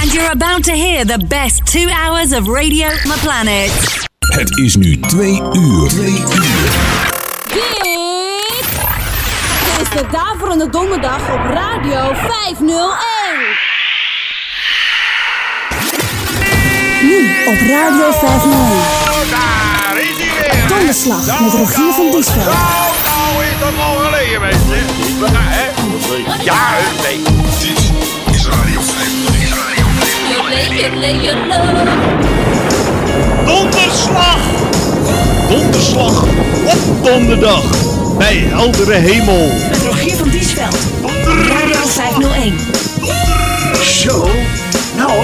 And you're about to hear the best two hours of radio on the planet. Het is nu twee uur. Twee uur. Dit is de Daverende Donderdag op Radio 501. Nu op Radio 501. Daar is hij weer. Donderslag met Rogier van Diesveld. Nou, nou is dat al geleden, mensen. Ja, hè? Ja, nee. Donderslag! Donderslag op donderdag bij heldere hemel. Met Rogier van Diesveld. Radio 501. Zo, nou,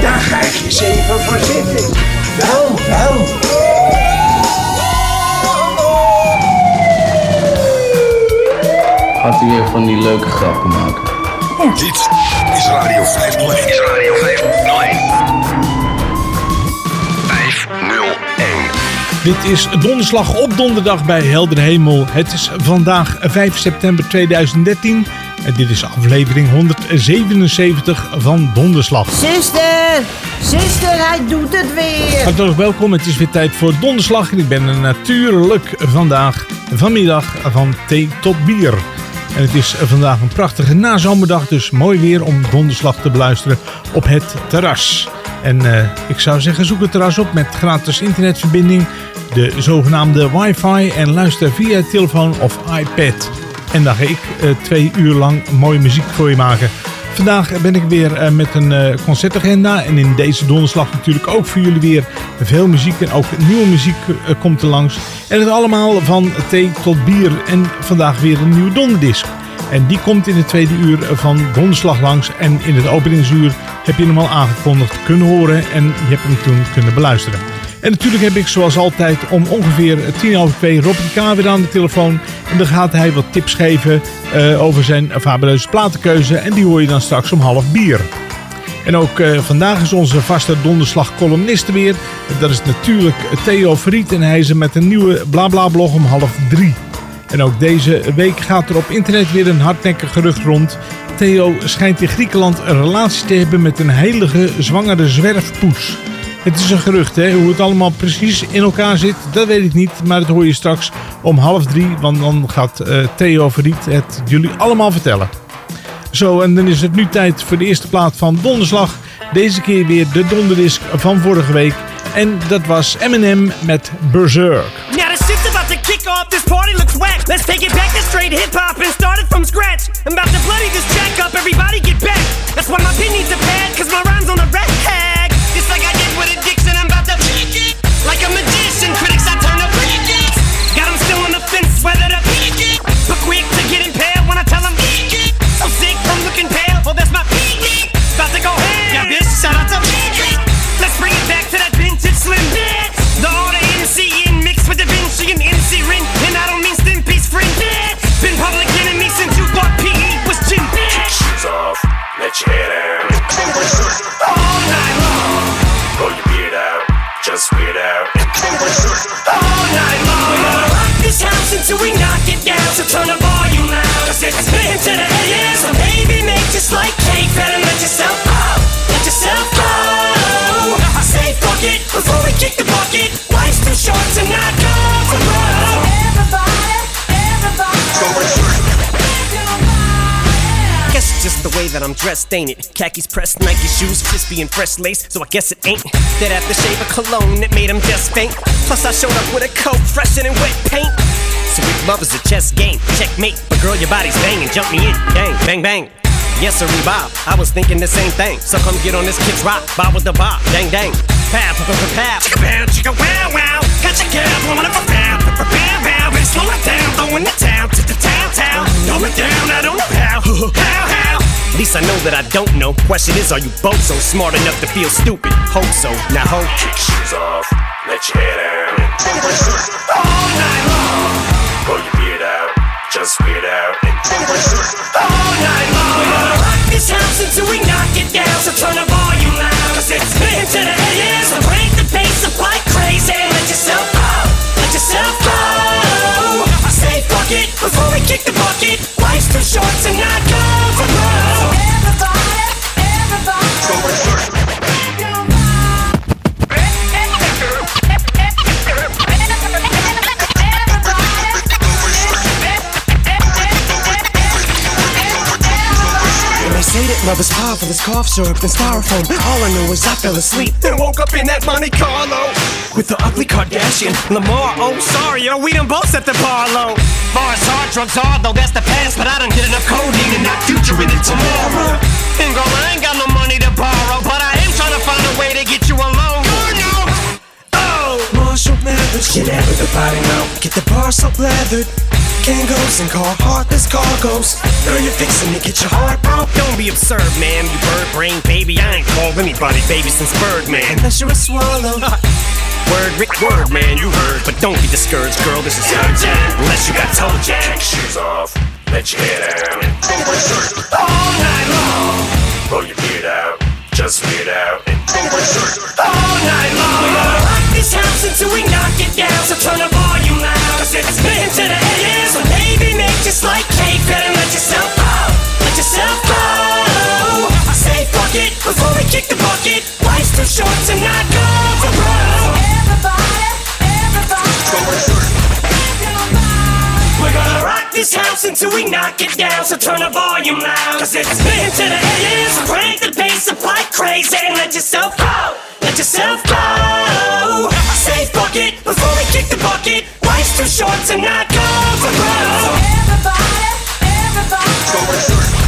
daar ga ik eens even voor zitten. Wel, wel. Gaat u weer van die leuke grappen maken? Dit is Radio 501. Is Radio 501. 501. Dit is donderslag op donderdag bij heldere hemel. Het is vandaag 5 september 2013 en dit is aflevering 177 van Donderslag. Zuster, zuster, hij doet het weer. Hartelijk welkom, het is weer tijd voor donderslag en ik ben er natuurlijk vandaag vanmiddag van thee tot bier. Het is vandaag een prachtige nazomerdag, dus mooi weer om donderslag te beluisteren op het terras. En eh, ik zou zeggen, zoek het terras op met gratis internetverbinding, de zogenaamde wifi en luister via telefoon of iPad. En dan ga ik eh, twee uur lang mooie muziek voor je maken. Vandaag ben ik weer eh, met een eh, concertagenda. En in deze donderslag natuurlijk ook voor jullie weer veel muziek. En ook nieuwe muziek eh, komt er langs. En het allemaal van thee tot bier. En vandaag weer een nieuwe donderdisc. En die komt in het tweede uur van donderslag langs. En in het openingsuur heb je hem al aangekondigd kunnen horen. En je hebt hem toen kunnen beluisteren. En natuurlijk heb ik zoals altijd om ongeveer tien over twee Rob K. weer aan de telefoon. En dan gaat hij wat tips geven eh, over zijn fabuleuze platenkeuze. En die hoor je dan straks om half bier. En ook eh, vandaag is onze vaste donderslag columnist weer. Dat is natuurlijk Theo Verriet en hij is met een nieuwe blabla blog om half drie. En ook deze week gaat er op internet weer een hardnekkig gerucht rond. Theo schijnt in Griekenland een relatie te hebben met een heilige zwangere zwerfpoes. Het is een gerucht, hè? hoe het allemaal precies in elkaar zit, dat weet ik niet. Maar dat hoor je straks om half drie, want dan gaat eh, Theo Verriet het jullie allemaal vertellen. Zo, en dan is het nu tijd voor de eerste plaat van Donderslag. Deze keer weer de donderdisc van vorige week. En dat was Eminem met Berserk. Now the shit's about to kick off, this party looks whack. Let's take it back to straight hip hop and start it from scratch. I'm about to bloody this jack up, everybody get back. That's why my pin needs a pad, cause my rhyme's on a red tag. Looking pale, well that's my it. About to go ham. Yeah, bitch, shout out to it. Let's bring it back to that vintage slim bitch. The order MC in mixed with Da Vinci and MC Rin. And I don't mean Stimpy's friend bitch. Been public enemy since you thought PE was gym bitch. Shoes off, let your hair down. All night long, Pull your beard out, just weird out. all night long. We're gonna rock this house until we knock it down. So turn the volume loud. Cause it's into the that I'm dressed, ain't it? Khakis pressed, Nike shoes, crispy and fresh lace. So I guess it ain't that aftershave of cologne that made him just faint. Plus I showed up with a coat fresher than wet paint. So if love is a chess game, checkmate. But girl, your body's banging, jump me in, bang, bang, bang. Yes, sir, Bob. I was thinking the same thing. So come get on this kid's rock, bob with the bob, dang, dang. Pow, pow, pow, pow. Chicka pow, chicka wow, wow. Got your girl blowing up a pow, slow it down, throwing the town to the town, town. Throw it down, I don't know how, how, how. At least I know that I don't know. Question is, are you both so smart enough to feel stupid? Hope so. Now hope. Kick shoes off, let your hair down. All night long, Pull your beard out, just weird out. all night long. We're gonna rock this house until we knock it down. So turn the volume loud, cause it's into the AM. So break the pace up like crazy. Let yourself go, let yourself go. It before we kick the bucket. Life's too short to not go for Mother's pie full of cough syrup and styrofoam. All I know is I fell asleep and woke up in that Monte Carlo with the ugly Kardashian Lamar. Oh, sorry, yo, we done both set the bar low. Far as hard drugs are, though that's the past. But I done get enough codeine and not future in it tomorrow. Bingo, I ain't got no money to borrow, but I am trying to find a way to get you alone. God, no. Oh, Marshall Mathers, get out of the body now. Get the bar so leathered. Kangos and car heartless cargoes. Girl, you're fixing to get your heart broke. Don't be absurd, man. You bird brain baby. I ain't called anybody baby since Birdman. Unless you're a swallow. Word, Rick, word, man, you heard. But don't be discouraged, girl. This is urgent. Unless you got toe jam. Kick shoes off, let your head out, and go berserk. All night long. Roll your beard out, just weird out, and. All night long. We gonna rock this house until we knock it down. So turn the volume loud. Cause it's been to the AM. So baby, make just like cake. And let yourself go. Let yourself go. I say fuck it before we kick the bucket. Life's too short to not go for broke. Everybody, everybody. We're gonna rock this house until we knock it down. So turn the volume loud. Cause it's been to the. So crank the bass up like crazy. And let yourself go. Let yourself go. Say fuck it before we kick the bucket. Life's too short to not go for broke. Everybody, everybody.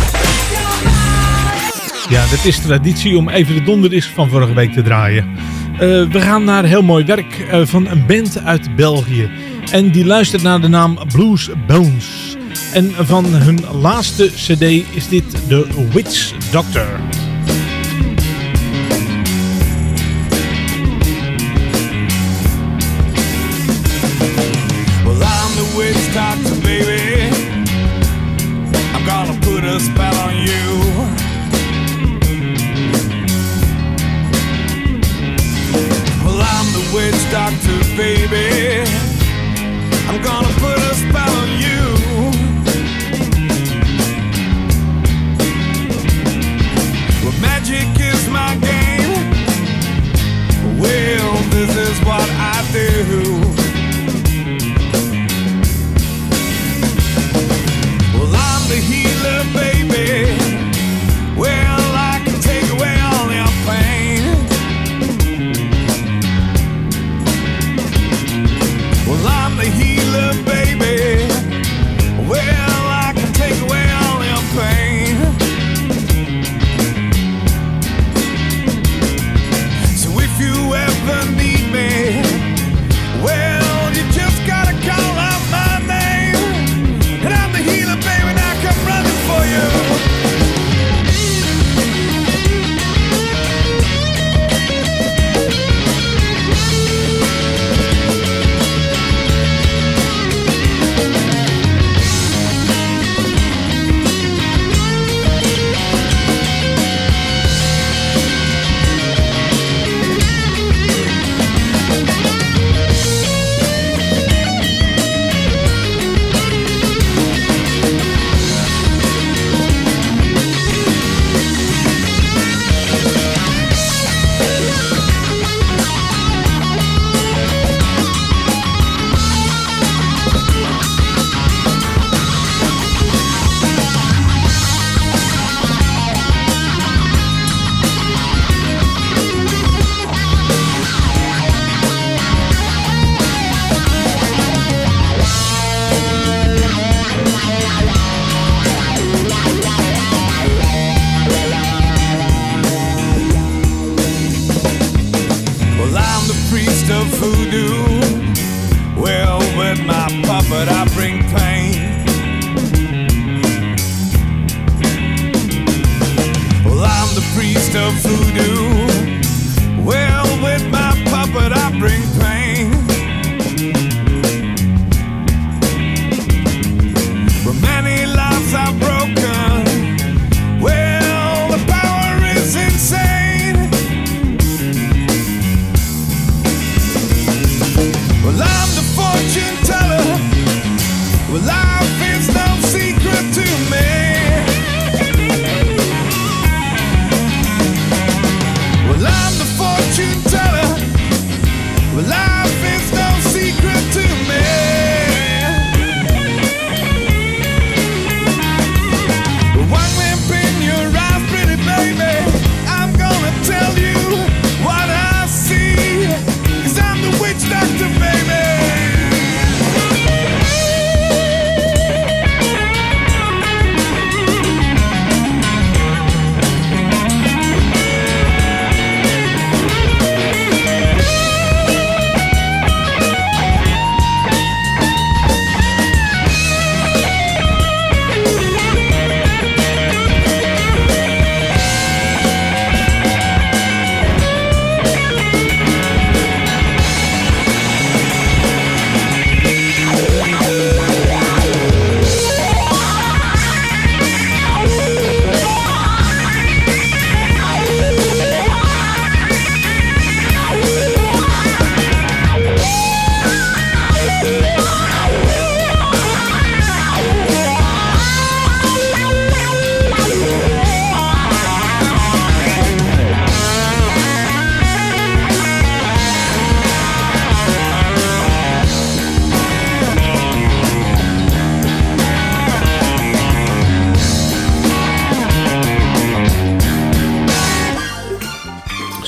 Ja, het is traditie om even de donderdisc van vorige week te draaien. Eh, we gaan naar heel mooi werk eh, van een band uit België. En die luistert naar de naam Blues Bones. En van hun laatste cd is dit de Witch Doctor.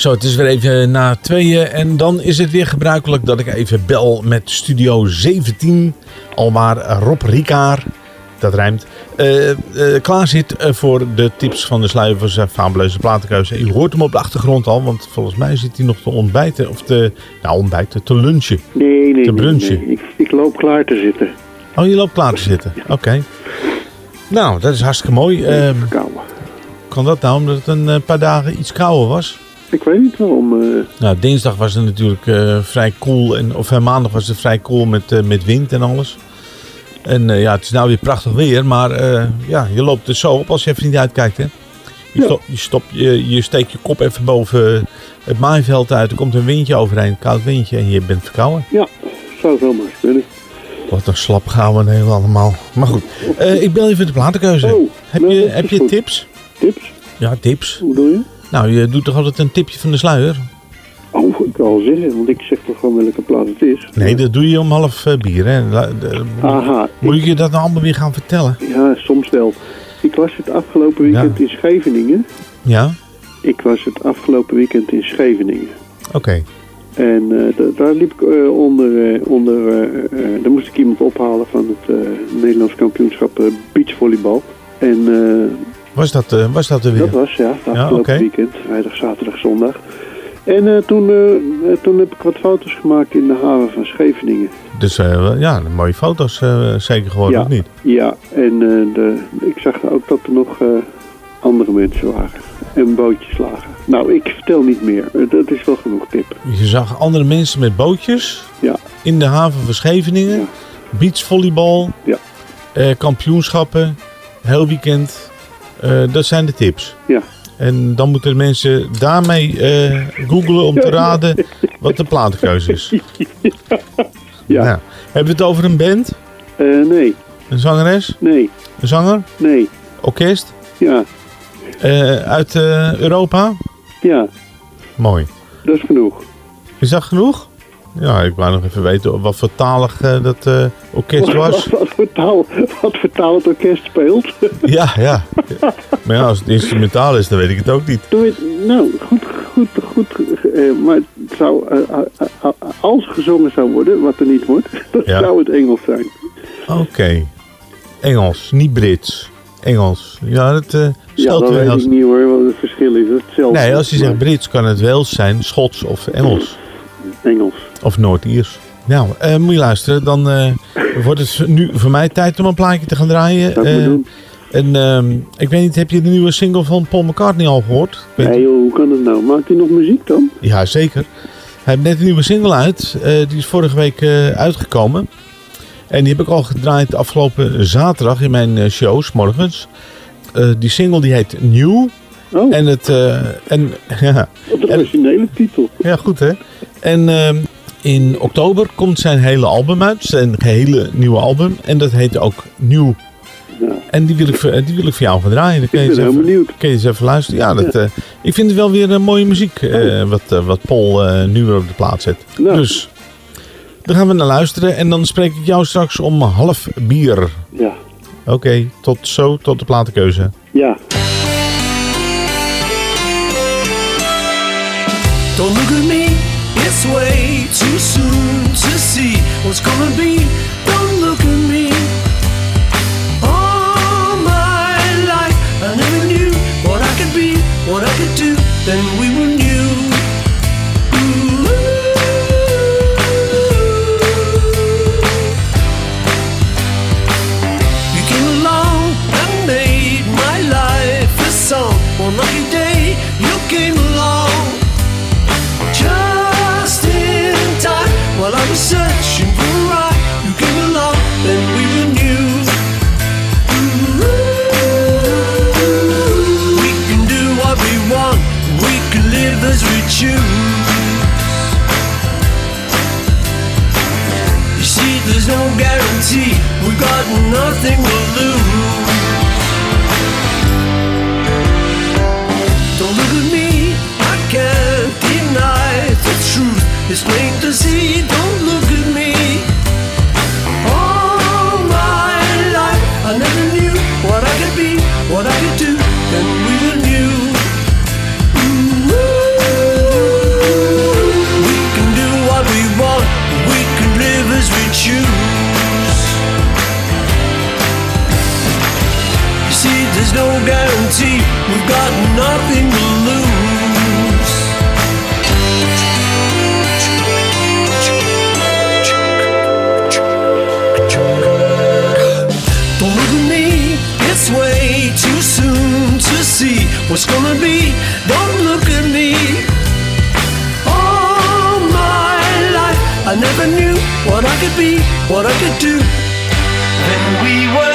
Zo, het is weer even na tweeën en dan is het weer gebruikelijk dat ik even bel met Studio 17. Alwaar Rob Rikaar, dat rijmt, eh, klaar zit eh, voor de tips van de sluier voor zijn fabuleuze platenkeuze. U hoort hem op de achtergrond al, want volgens mij zit hij nog te ontbijten, of te, nou ontbijten, te lunchen. Nee, nee, Te nee, brunchen. nee. Ik, ik loop klaar te zitten. Oh, je loopt klaar te zitten, oké. Nou, dat is hartstikke mooi. Verkouden. kan dat nou omdat het een paar dagen iets kouder was? Ik weet niet waarom. eh, Nou, dinsdag was het natuurlijk eh, vrij koel. En, of eh, maandag was het vrij koel met, met wind en alles. En ja, het is nou weer prachtig weer. Maar ja, je loopt er zo op als je even niet uitkijkt. Hè? Je, Ja. stop, je, stop, je, je steekt je kop even boven het maaiveld uit. Er komt een windje overheen, een koud windje. En je bent verkouden. ja, zou zomaar eens kunnen. Wat een slap gaan we heel allemaal. Maar goed, ik bel even de platenkeuze. Oh, heb nou, je, heb je goed. tips? Tips? Ja, tips. Hoe bedoel je? Nou, je doet toch altijd een tipje van de sluier? Oh, ik wil al zeggen, want ik zeg toch gewoon welke plaat het is. Nee, dat doe je om half eh, bier. Hè? Aha, Moet ik je dat nou allemaal weer gaan vertellen? ja, soms wel. Ik was het afgelopen weekend in Scheveningen. Ja? Ik was het afgelopen weekend in Scheveningen. Oké. En eh, da- daar liep ik eh, onder, onder daar moest ik iemand ophalen van het Nederlands kampioenschap beachvolleybal. En eh, Was dat, eh, was dat er weer? dat was ja, het Ja, weekend, vrijdag, zaterdag, zondag. En eh, toen, eh, toen heb ik wat foto's gemaakt in de haven van Scheveningen. Dus ja, mooie foto's zeker geworden, ja, of niet? Ja, en de, ik zag ook dat er nog andere mensen waren. En bootjes lagen. Nou, ik vertel niet meer. Dat is wel genoeg tip. Je zag andere mensen met bootjes Ja. in de haven van Scheveningen. Beachvolleybal. Ja. kampioenschappen. Heel weekend. Eh, dat zijn de tips. Ja. En dan moeten mensen daarmee eh googlen om te raden wat de plaatkeuze is. Ja. Nou, hebben we het over een band? Eh, nee, Een zangeres? nee, Een zanger? nee. Orkest? Ja, uit Europa? ja, Mooi. dat is genoeg. Is dat genoeg? Ja, ik wou nog even weten wat voor talig eh, dat eh, orkest was. Wat, wat, voor taal, wat voor taal het orkest speelt. Ja, ja. Maar ja, als het instrumentaal is, dan weet ik het ook niet. Doe het, nou, goed, goed, goed. eh, maar het zou, als gezongen zou worden, wat er niet wordt, Ja. zou het Engels zijn. Oké. Engels, niet Brits. Engels. Ja, dat eh Ja, dat weet ik niet hoor, wat het verschil is. Hetzelfde. Nee, als je zegt Brits, kan het Wales zijn, Schots of Engels. Engels. Of Noord-Iers. Nou, eh, moet je luisteren. Dan eh, wordt het nu voor mij tijd om een plaatje te gaan draaien. Dat moet Eh, doen. en ehm, ik weet niet, heb je de nieuwe single van Paul McCartney al gehoord? Nee joh, hoe kan het nou? Maakt hij nog muziek dan? Ja, zeker. Hij heeft net een nieuwe single uit. Die is vorige week uitgekomen. En die heb ik al gedraaid afgelopen zaterdag in mijn shows, morgens. Die single die heet New. Oh. En het... eh, en, ja, Wat een originele titel. ja, goed hè. En ehm, in oktober komt zijn hele album uit. Zijn gehele nieuwe album. En dat heet ook New. En die wil, ik, voor- die wil ik voor jou gaan draaien. Dan kun je Ik ben heel even, benieuwd. kun je eens even luisteren. Ja, dat, eh, ik vind het wel weer een mooie muziek. eh, wat, eh, wat Paul eh, nu weer op de plaats zet. Nou. Dus, daar gaan we naar luisteren. En dan spreek ik jou straks om half bier. Ja. Oké, tot zo, tot de platenkeuze. Ja. Don't look at me, it's way too soon to see what's gonna be. Don't look at me. All my life, I never knew what I could be, what I could do. Then we searching for a you came along, then we were new. We can do what we want, we can live as we choose. You see, there's no guarantee, we've got nothing to lose. Don't look at me, I can't deny the truth. It's plain to see, don't what I could do, then we will you. choose. You see, there's no guarantee. We've got nothing what's gonna be. Don't look at me. All my life, I never knew what I could be, what I could do. Then we were.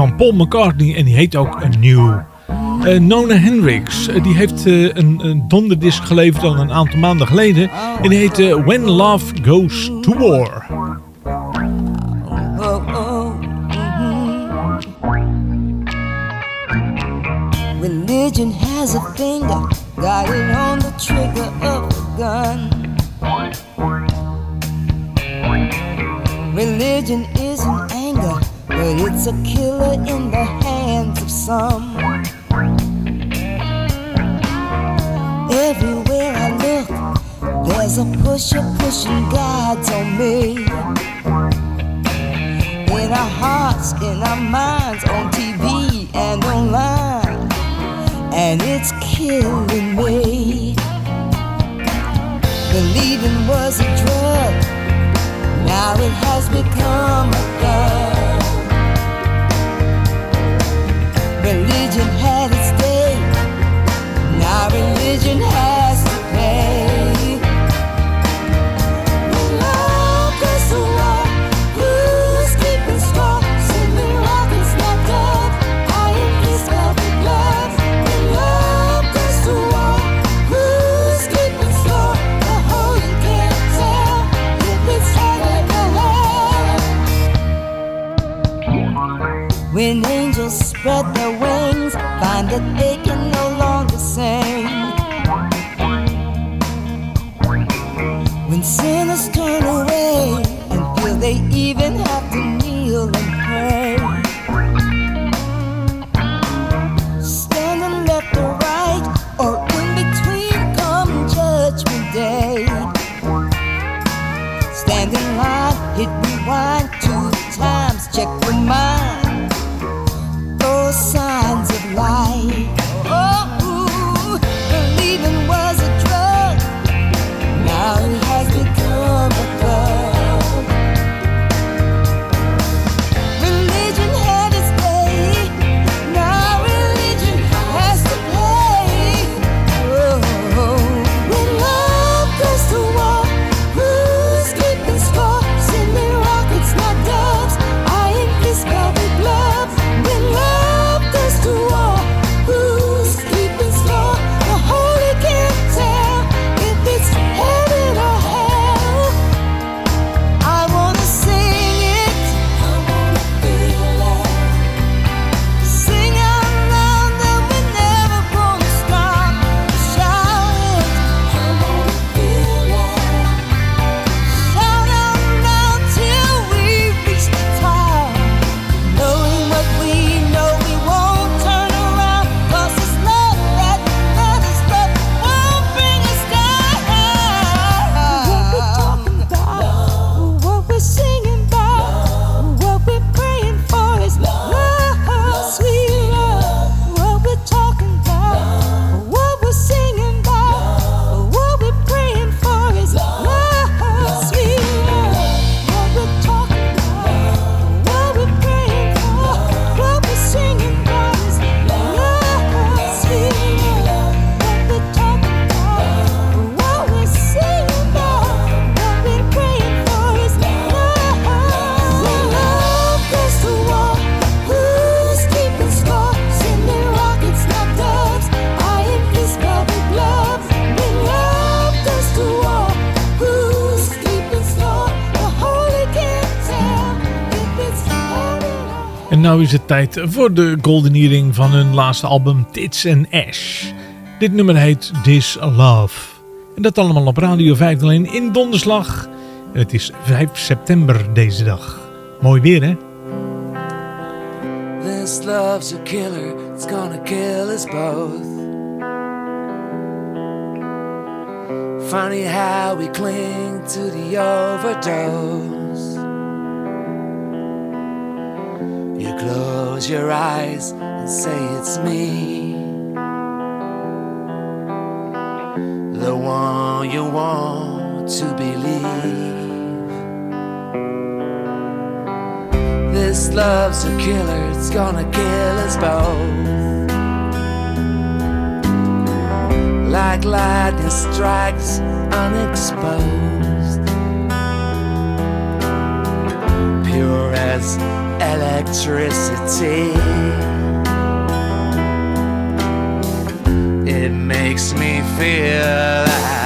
Van Paul McCartney en die heet ook een nieuw. Eh, Nona Hendrix, eh, die heeft eh, een, een donderdisc geleverd al een aantal maanden geleden. En die heet When Love Goes to War. Oh, oh. Religion has a finger, got it on the trigger of the gun. Religion isn't anger, but it's a killer in the hands of some. Everywhere I look, there's a pusher pushing gods on me. In our hearts, in our minds, on TV and online, and it's killing me. Believing was a drug, now it has become a gun. Religion had its day, now religion has their wings, find that En nu is het tijd voor de golden earring van hun laatste album Tits and Ash. Dit nummer heet This Love. En dat allemaal op Radio 501 in donderslag. En het is 5 september deze dag. Mooi weer hè? This love's a killer, it's gonna kill us both. Funny how we cling to the overdose. You close your eyes and say it's me. The one you want to believe. This love's a killer, it's gonna kill us both. Like lightning strikes unexposed. Pure as electricity. It makes me feel like.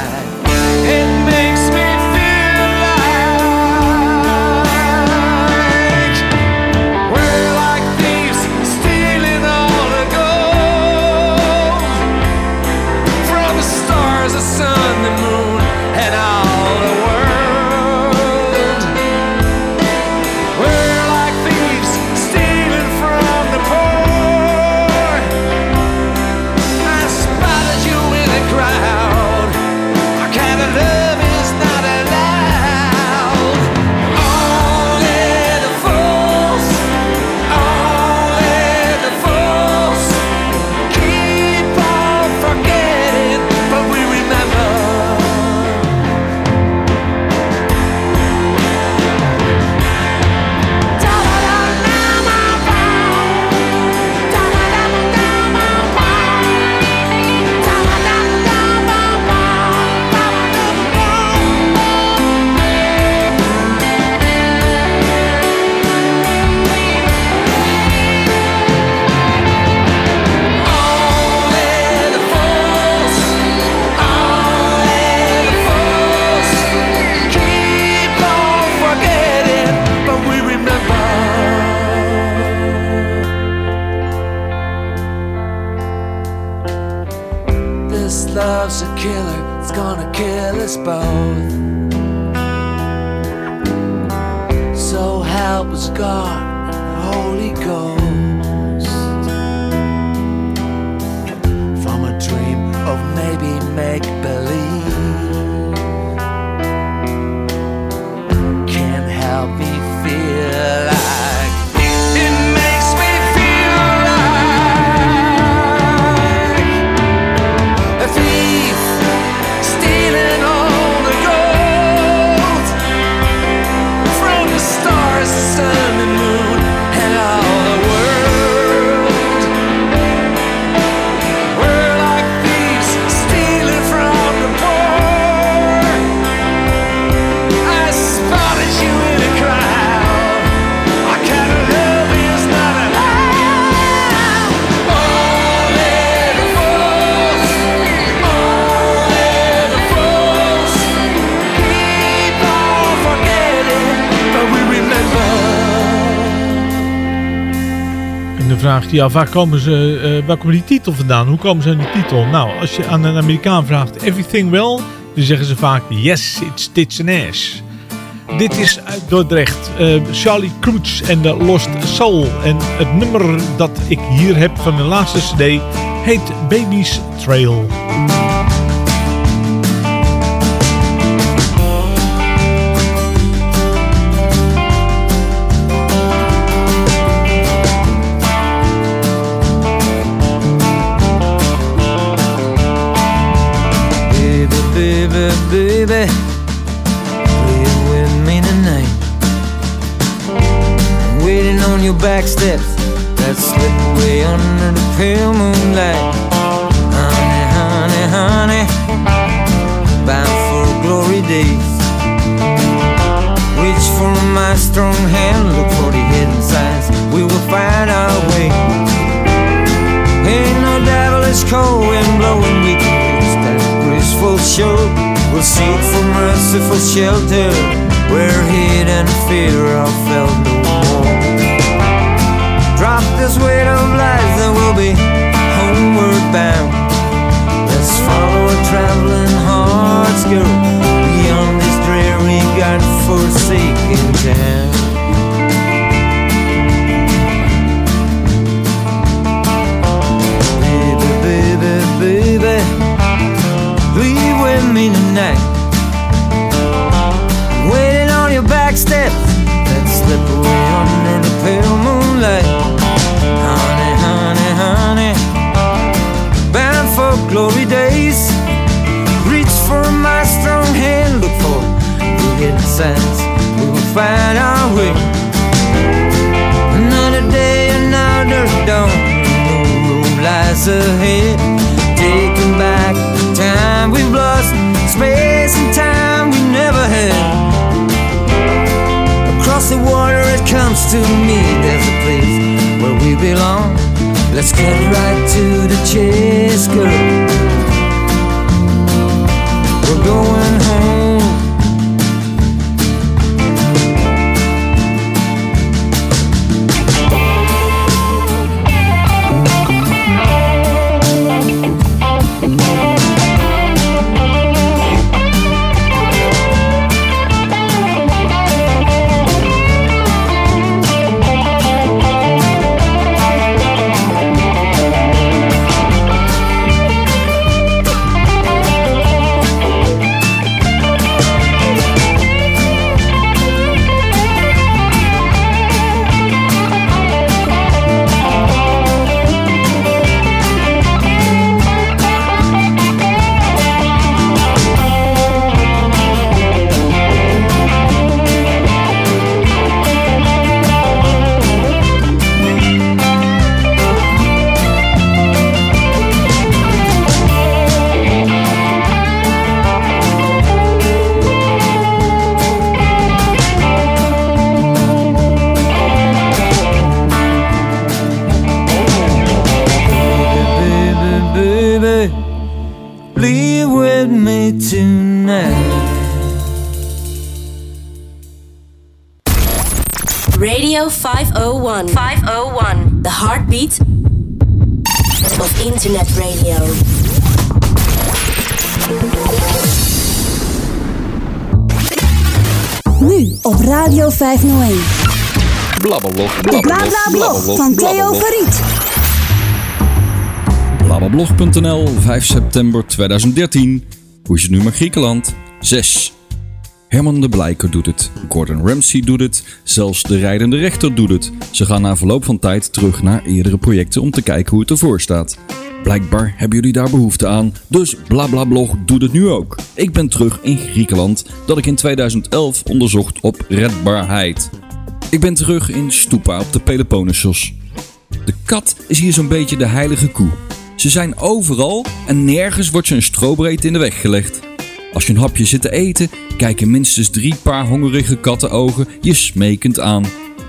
En de vraag die af, waar komen, ze, eh, waar die titel vandaan? Hoe komen ze aan die titel? Nou, als je aan een Amerikaan vraagt, everything well? Dan zeggen ze vaak, yes, it's tits and ass. Dit is uit Dordrecht, eh, Charlie Croots en de Lost Soul. En het nummer dat ik hier heb van de laatste cd heet Baby's Trail. Steps that slip away under the pale moonlight. Honey, honey, honey, bound for glory days. Reach for my strong hand, look for the hidden signs. We will find our way. Ain't no devilish cold wind blowing, we can reach that graceful shore. We'll seek for merciful shelter where hate and fear are felt. This weight of life that will be homeward bound. Let's follow a traveling heart's girl beyond this dreary, God-forsaken town. Baby, baby, baby, leave with me tonight. The. We will find our way. Another day, another dawn. No road lies ahead. Taking back the time we've lost, space and time we never had. Across the water it comes to me There's a place where we belong Let's cut right to the chase, girl We're going home with me tonight Radio 501. 501. The heartbeat of internet radio. Nu op Radio 501. Blablablog, De Bla Bla Blog van Theo Verriet. Blablablog.nl, 5 september 2013. Hoe is het nu met Griekenland? 6. Herman de Blijker doet het. Gordon Ramsay doet het. Zelfs de rijdende rechter doet het. Ze gaan na verloop van tijd terug naar eerdere projecten om te kijken hoe het ervoor staat. Blijkbaar hebben jullie daar behoefte aan, dus Blablablog doet het nu ook. Ik ben terug in Griekenland, dat ik in 2011 onderzocht op redbaarheid. Ik ben terug in Stupa op de Peloponnesos. De kat is hier zo'n beetje de heilige koe. Ze zijn overal en nergens wordt ze een strobreed in de weg gelegd. Als je een hapje zit te eten, kijken minstens drie paar hongerige kattenogen je smekend aan.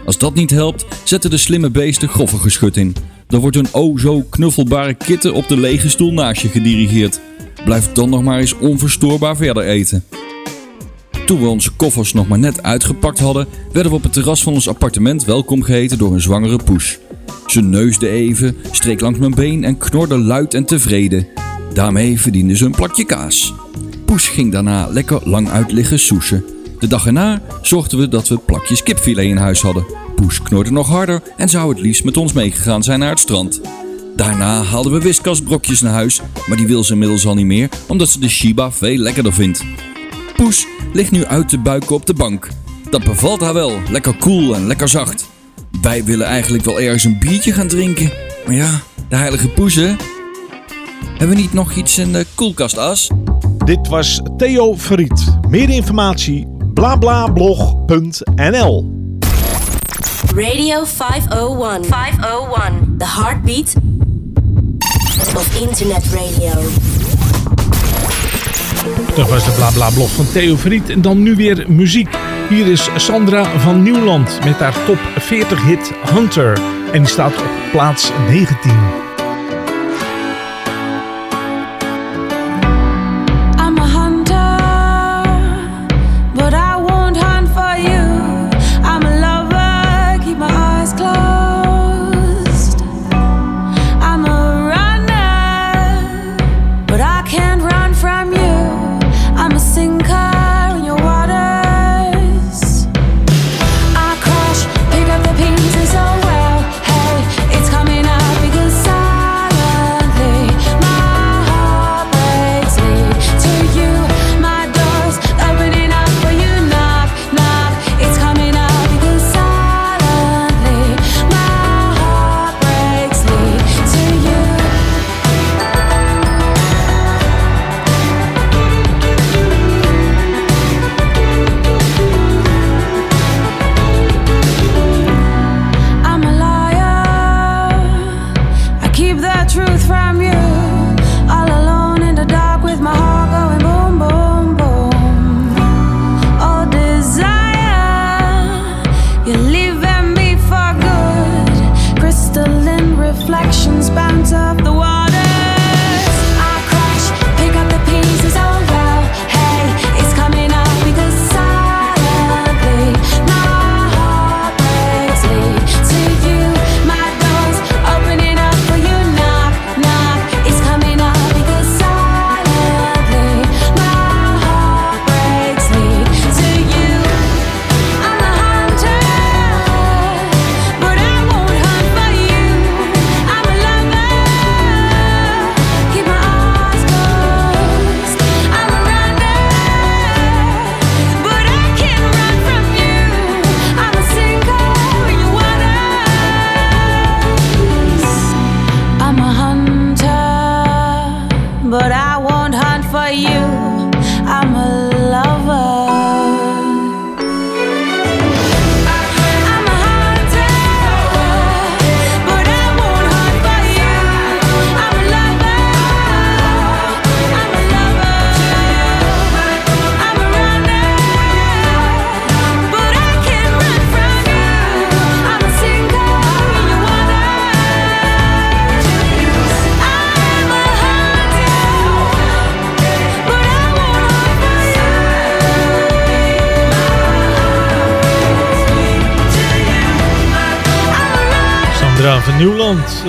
Als dat niet helpt, zetten de slimme beesten grove geschut in. Dan wordt een o zo knuffelbare kitten op de lege stoel naast je gedirigeerd. Blijf dan nog maar eens onverstoorbaar verder eten. Toen we onze koffers nog maar net uitgepakt hadden, werden we op het terras van ons appartement welkom geheten door een zwangere poes. Ze neusde even, streek langs mijn been en knorde luid en tevreden. Daarmee verdiende ze een plakje kaas. Poes ging daarna lekker lang uit liggen. De dag erna zorgden we dat we plakjes kipfilet in huis hadden. Poes knorde nog harder en zou het liefst met ons meegegaan zijn naar het strand. Daarna haalden we wiskasbrokjes naar huis, maar die wil ze inmiddels al niet meer, omdat ze de Shiba veel lekkerder vindt. Poes ligt nu uit te buiken op de bank. Dat bevalt haar wel, lekker koel en lekker zacht. Wij willen eigenlijk wel ergens een biertje gaan drinken. Maar ja, de heilige poes hè? Hebben we niet nog iets in de koelkast, As? Dit was Theo Verriet. Meer informatie blablablog.nl Radio 501. 501. The heartbeat of internet radio. Dat was de blablablog van Theo Verriet. En dan nu weer muziek. Hier is Sandra van Nieuwland met haar top 40 hit Hunter. En die staat op plaats 19. passions bound of the wall.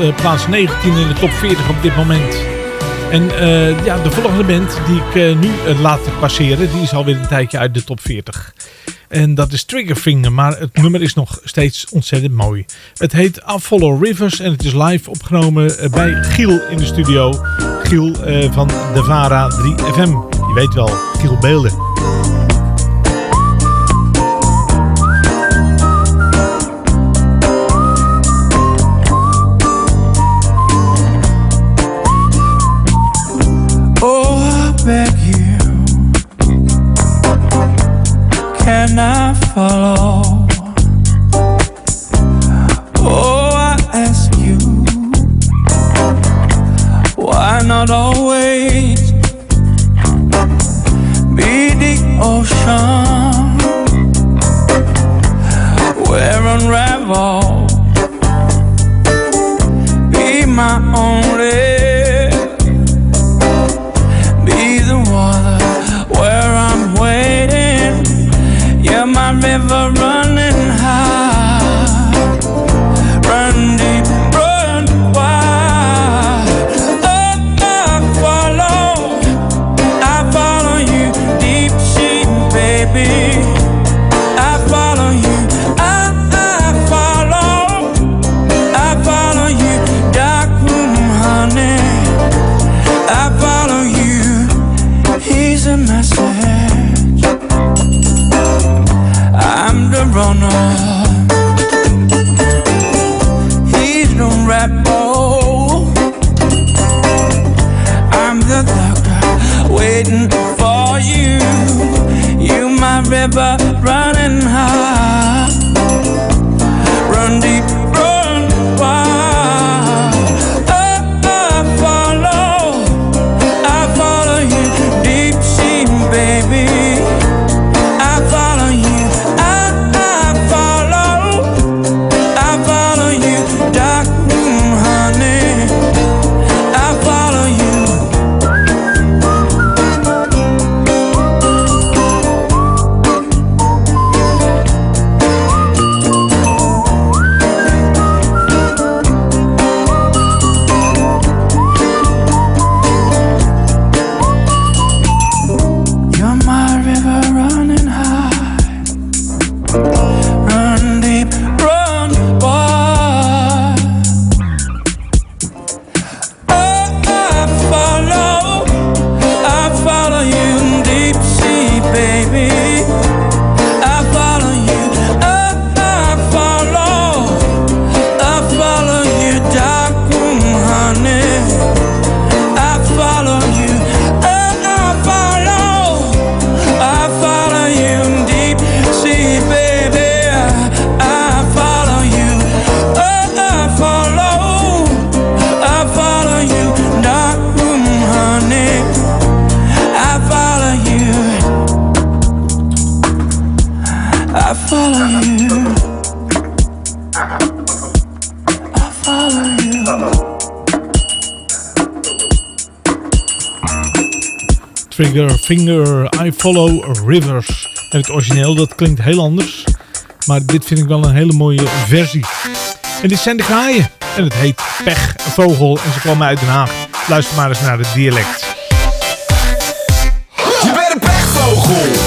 Eh, plaats 19 in de top 40 op dit moment. En eh, ja, de volgende band die ik eh, nu laat passeren, die is alweer een tijdje uit de top 40. En dat is Triggerfinger, maar het nummer is nog steeds ontzettend mooi. Het heet Follow Rivers en het is live opgenomen bij Giel in de studio. Giel van Devara 3FM. Je weet wel, Giel Beelden. I follow. Finger, I Follow Rivers. En het origineel, dat klinkt heel anders. Maar dit vind ik wel een hele mooie versie. En dit zijn de kraaien. En het heet Pechvogel. En ze kwamen uit Den Haag. Luister maar eens naar het dialect. Je bent een pechvogel.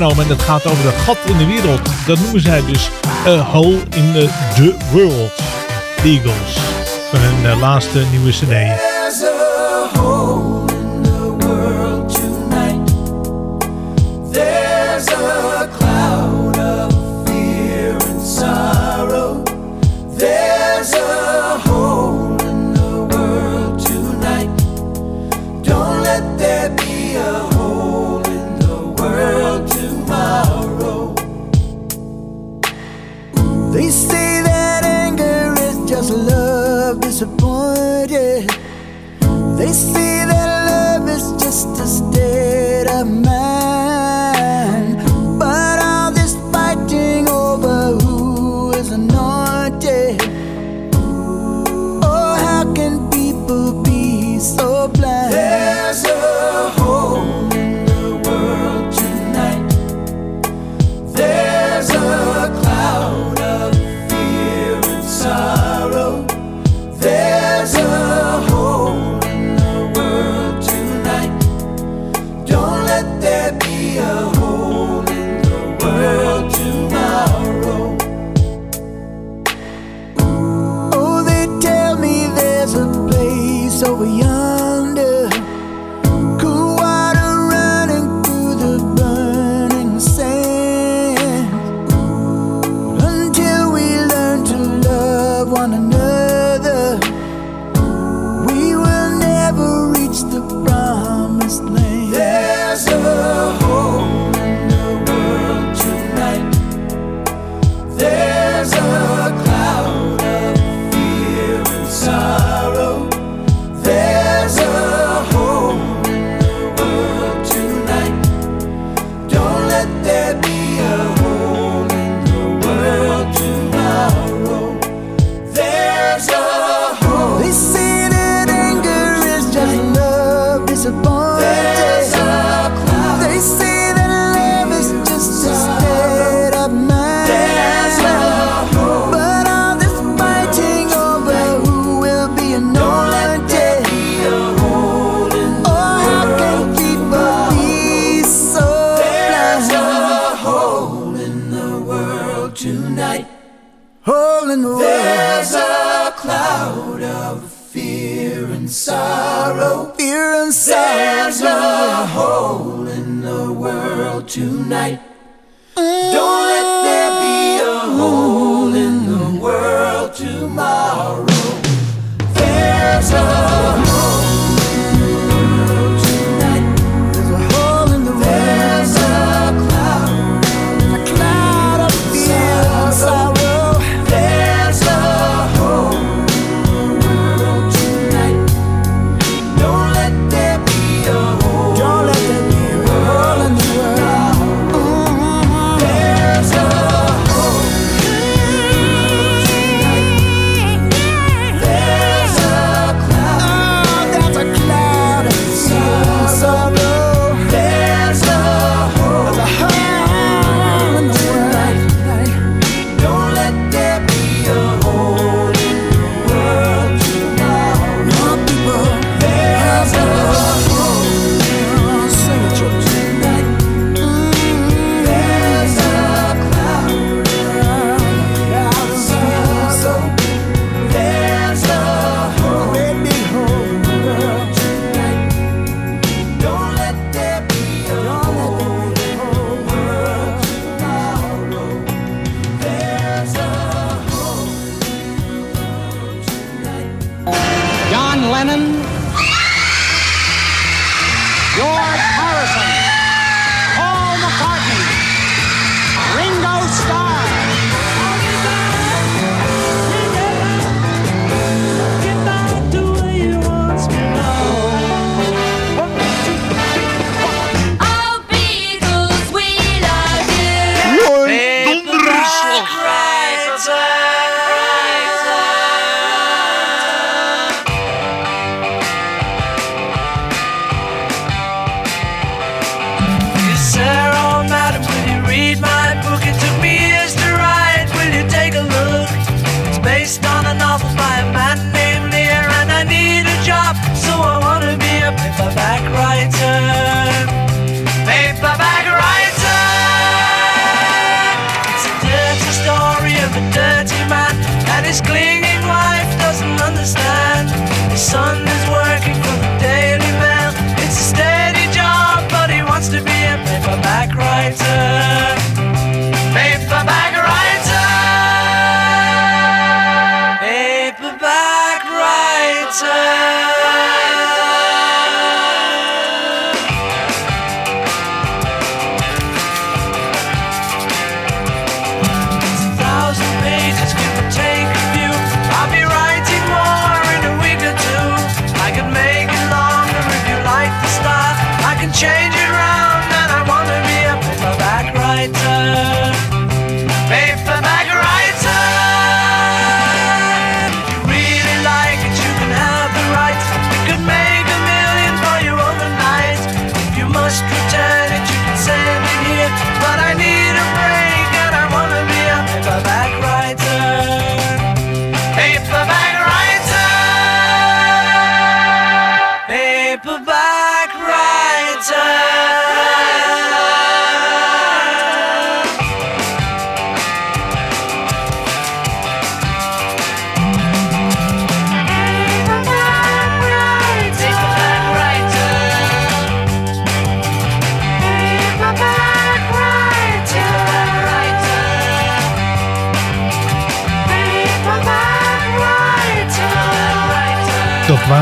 En dat gaat over de gat in de wereld. Dat noemen zij dus A Hole in the, the World. Eagles. Van hun eh, laatste nieuwe cd.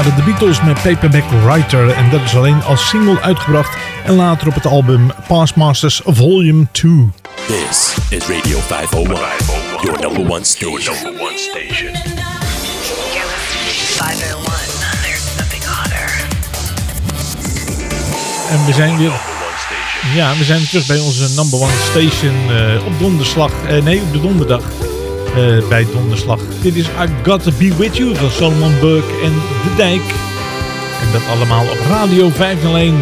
waren de Beatles met Paperback Writer en dat is alleen als single uitgebracht en later op het album Past Masters Volume 2. This is Radio 501, your number one station. Your number one station. 501, there's nothing hotter. En we zijn weer ja, we zijn terug bij onze number one station uh, op donderslag. Uh, nee, op de donderdag. Eh, bij donderslag. Dit is I Gotta Be With You van Solomon Burke en De Dijk. En dat allemaal op Radio 501.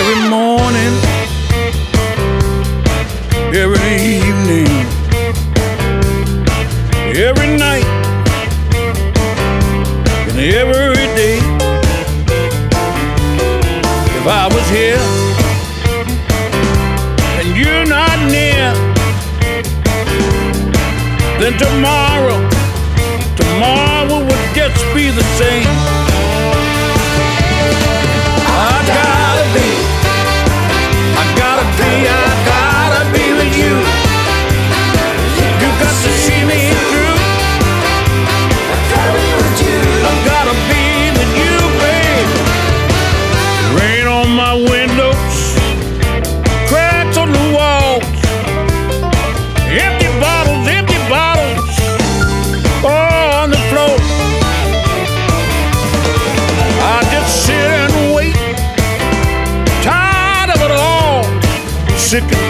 Every morning, every evening, every night, and every day. If I was here. And tomorrow, tomorrow would just be the same.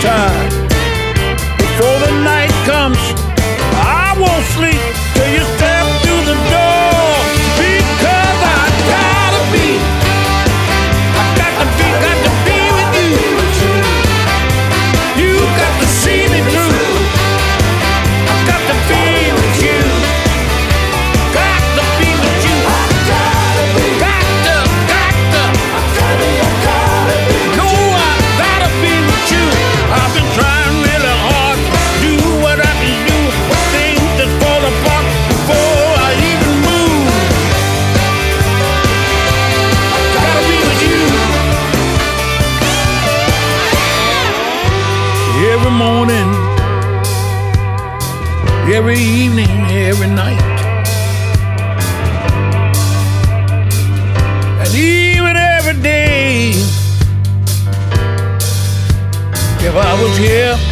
time. Here,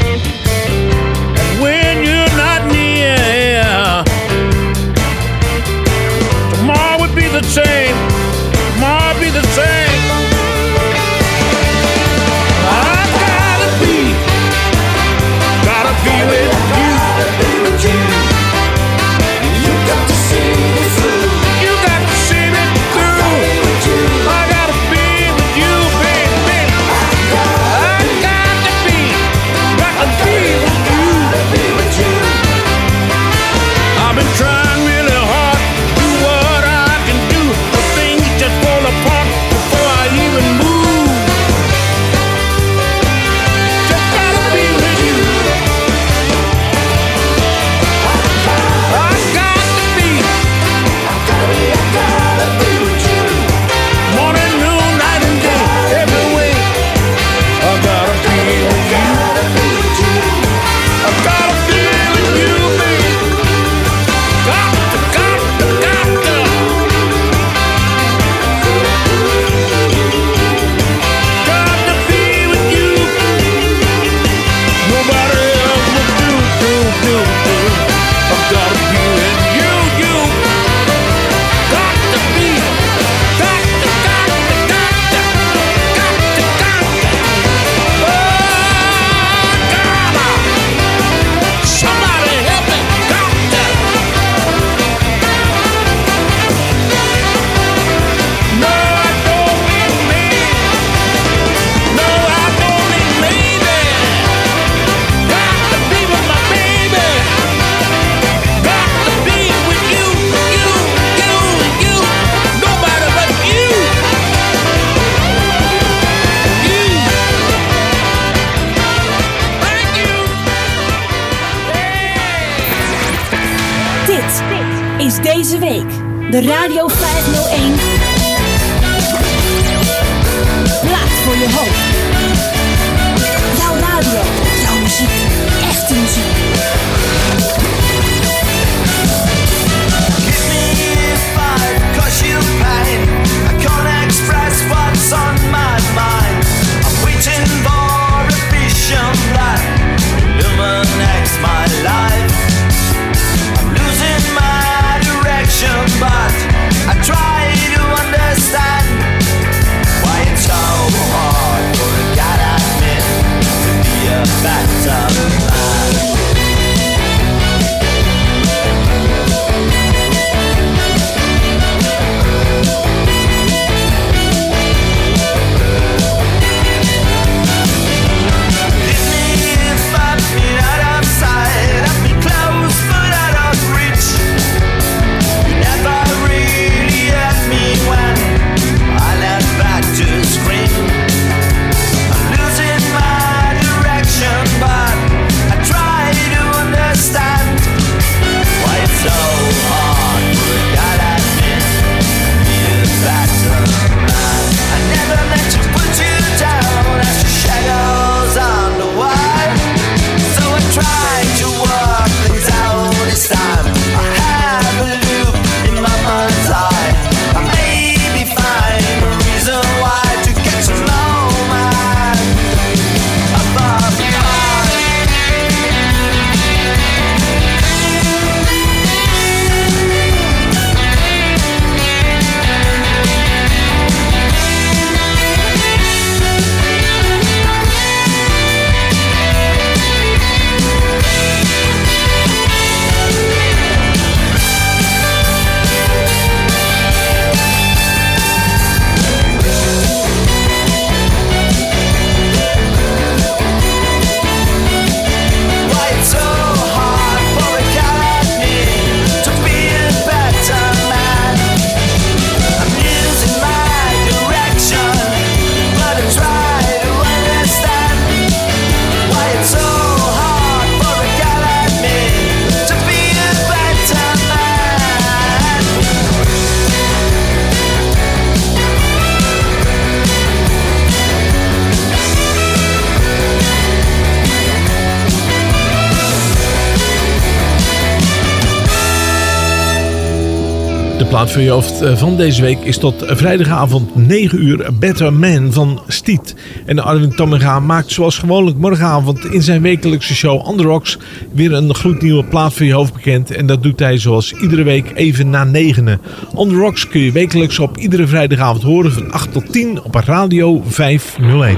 plaat voor je hoofd eh, van deze week is tot vrijdagavond 9 uur Better Man van Stiet. En Arwin Tamminga maakt zoals gewoonlijk morgenavond in zijn wekelijkse show Rocks weer een gloednieuwe plaat voor je hoofd bekend. En dat doet hij zoals iedere week even na negenen. Rocks kun je wekelijks op iedere vrijdagavond horen van 8 tot 10 op Radio 501.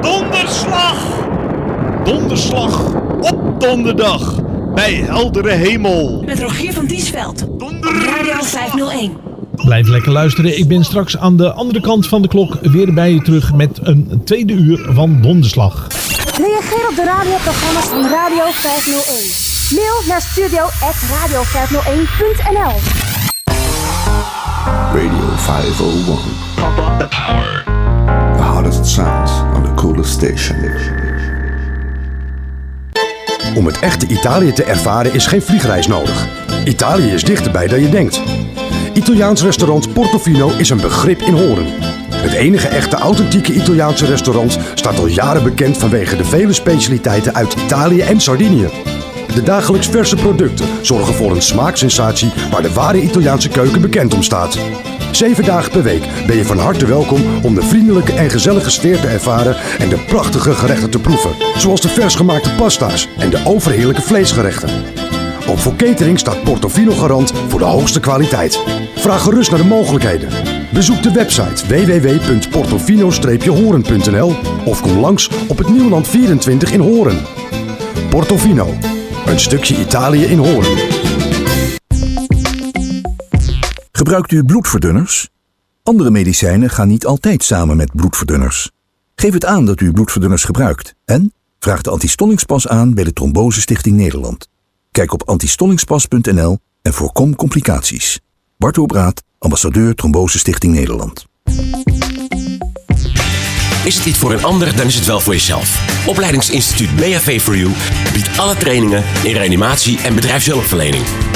Donderslag! Donderslag op donderdag bij heldere hemel. Met Rogier van Diesveld. Op Radio 501. Blijf lekker luisteren. Ik ben straks aan de andere kant van de klok weer bij je terug met een tweede uur van Donderslag. Reageer op de radioprogramma's van Radio 501. Mail naar studio.radio501.nl Radio 501. The power. The hardest it sounds on the coolest station. Om het echte Italië te ervaren is geen vliegreis nodig. Italië is dichterbij dan je denkt. Italiaans restaurant Portofino is een begrip in Horen. Het enige echte authentieke Italiaanse restaurant staat al jaren bekend vanwege de vele specialiteiten uit Italië en Sardinië. De dagelijks verse producten zorgen voor een smaaksensatie waar de ware Italiaanse keuken bekend om staat. Zeven dagen per week ben je van harte welkom om de vriendelijke en gezellige sfeer te ervaren en de prachtige gerechten te proeven. Zoals de vers gemaakte pasta's en de overheerlijke vleesgerechten. Ook voor catering staat Portofino garant voor de hoogste kwaliteit. Vraag gerust naar de mogelijkheden. Bezoek de website www.portofino-horen.nl of kom langs op het Nieuwland 24 in Horen. Portofino, een stukje Italië in Horen. Gebruikt u bloedverdunners? Andere medicijnen gaan niet altijd samen met bloedverdunners. Geef het aan dat u bloedverdunners gebruikt en vraag de antistollingspas aan bij de Trombose Stichting Nederland. Kijk op antistollingspas.nl en voorkom complicaties. Bart Obraat, ambassadeur Trombose Stichting Nederland. Is het niet voor een ander, dan is het wel voor jezelf. Opleidingsinstituut BHV for You biedt alle trainingen in reanimatie en bedrijfshulpverlening.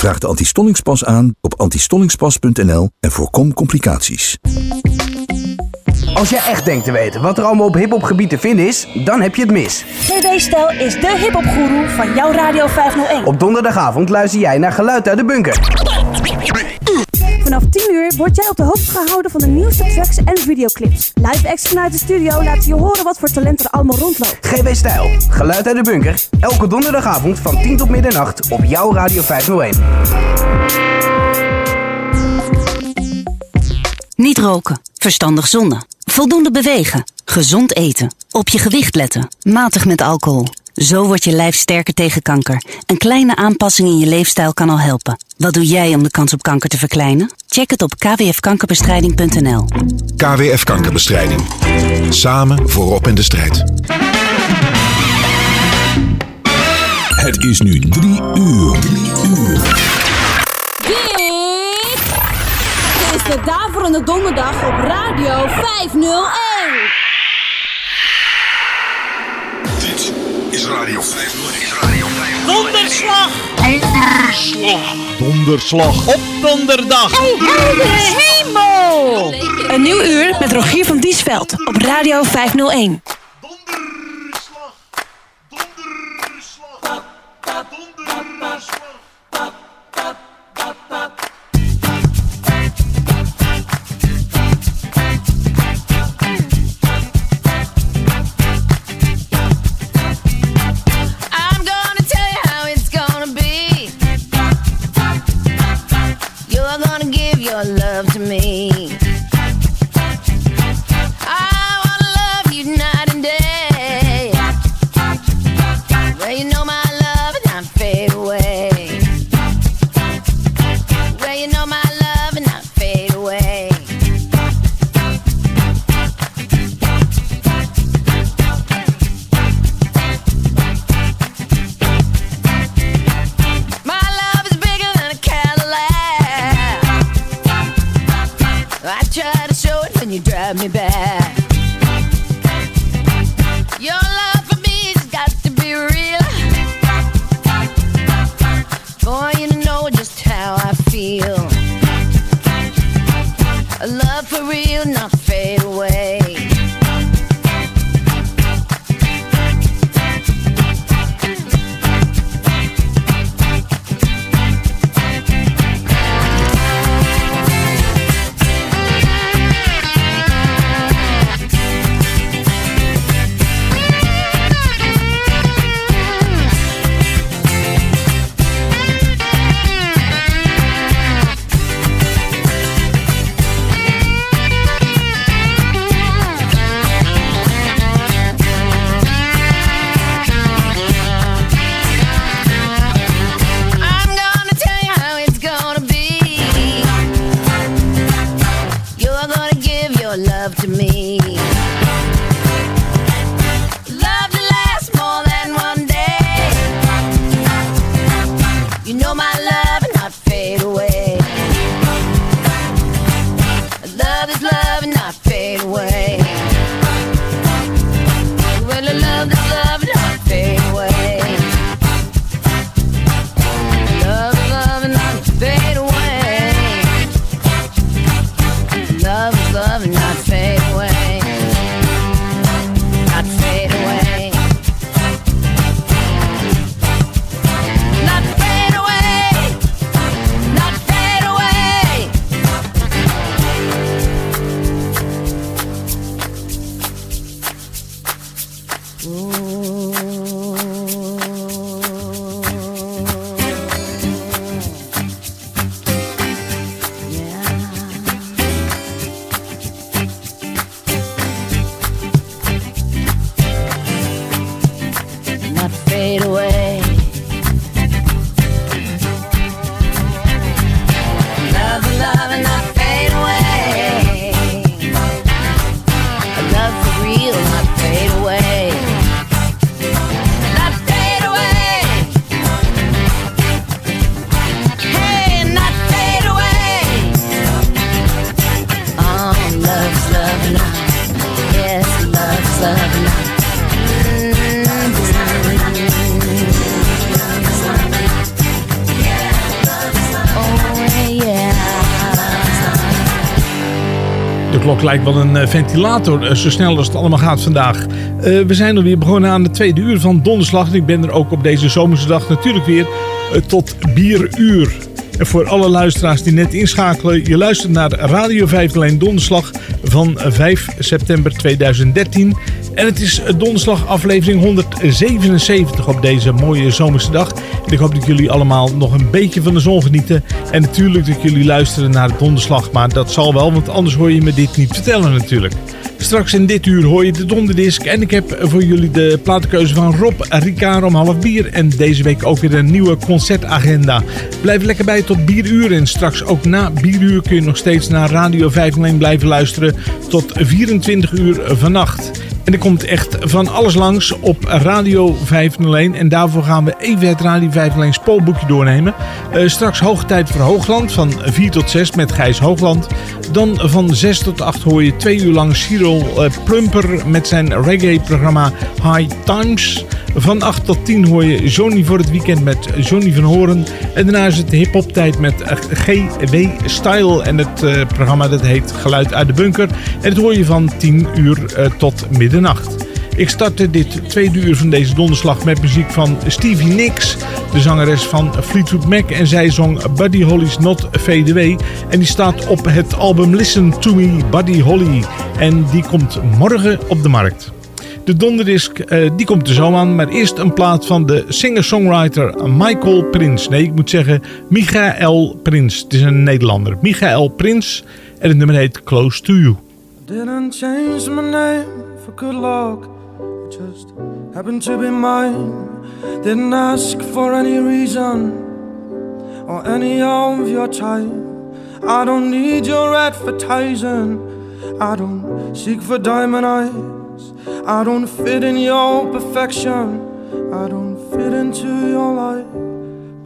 Vraag de antistollingspas aan op antistollingspas.nl en voorkom complicaties. Als jij echt denkt te weten wat er allemaal op hiphopgebied te vinden is, dan heb je het mis. GB Stel is de hiphopgoeroe van jouw Radio 501. Op donderdagavond luister jij naar Geluid uit de Bunker. Vanaf 10 uur word jij op de hoogte gehouden van de nieuwste tracks en videoclips. Live acts vanuit de studio laten je horen wat voor talent er allemaal rondloopt. GB Stijl, Geluid uit de Bunker. Elke donderdagavond van 10 tot middernacht op jouw Radio 501. Niet roken, verstandig zonnen, voldoende bewegen, gezond eten, op je gewicht letten, matig met alcohol. Zo wordt je lijf sterker tegen kanker. Een kleine aanpassing in je leefstijl kan al helpen. Wat doe jij om de kans op kanker te verkleinen? Check het op kwfkankerbestrijding.nl. KWF Kankerbestrijding. Samen voorop in de strijd. Het is nu drie uur. Drie uur. Dit is de Daverende Donderdag op Radio 501. Is Radio 501. Is Radio 501. Donderslag! Donderslag! Donderslag op donderdag! heldere hemel! Een nieuw uur met Rogier van Diesveld op Radio 501. I'm your love to me. Drive me back. Your love for me has got to be real. For you know just how I feel. A love for real, not fade away. Klok lijkt wel een eh, ventilator, eh, zo snel als het allemaal gaat vandaag. Eh, we zijn alweer begonnen aan de tweede uur van Donderslag. Ik ben er ook op deze zomerse dag natuurlijk weer tot bieruur. En voor alle luisteraars die net inschakelen, je luistert naar Radio 5 Lijn Donderslag van 5 september 2013. En het is donderslag aflevering 177 op deze mooie zomerse dag. Ik hoop dat jullie allemaal nog een beetje van de zon genieten. En natuurlijk dat jullie luisteren naar de donderslag. Maar dat zal wel, want anders hoor je me dit niet vertellen natuurlijk. Straks in dit uur hoor je de donderdisc. En ik heb voor jullie de platenkeuze van Rob Ricard om half bier. En deze week ook weer een nieuwe concertagenda. Blijf lekker bij tot bieruur. En straks ook na bieruur kun je nog steeds naar Radio 501 blijven luisteren. Tot 24 uur vannacht. En er komt echt van alles langs op Radio 501. En daarvoor gaan we even het Radio 501 spoorboekje doornemen. Eh, straks hoogtijd voor Hoogland van 4 tot 6 met Gijs Hoogland. Dan van 6 tot 8 hoor je twee uur lang Cyril eh, Plumper met zijn reggae-programma High Times. Van 8 tot 10 hoor je Johnny voor het weekend met Johnny van Horen. En daarna is het hip-hop tijd met eh, GW Style. En het eh, programma dat heet Geluid uit de Bunker. En dat hoor je van 10 uur tot middernacht. Ik startte dit tweede uur van deze donderslag met muziek van Stevie Nicks, de zangeres van Fleetwood Mac. En zij zong Buddy Holly's Not Fade Away. En die staat op het album Listen to Me, Buddy Holly. En die komt morgen op de markt. De donderdisc eh, die komt er zo aan, maar eerst een plaat van de singer-songwriter Michael Prins. Nee, ik moet zeggen Michael Prins. Het is een Nederlander. Michael Prins en het nummer heet Close to You. Didn't change my name for good luck. Just happened to be mine. Didn't ask for any reason or any of your time. I don't need your advertising. I don't seek for diamond eyes. I don't fit in your perfection. I don't fit into your life,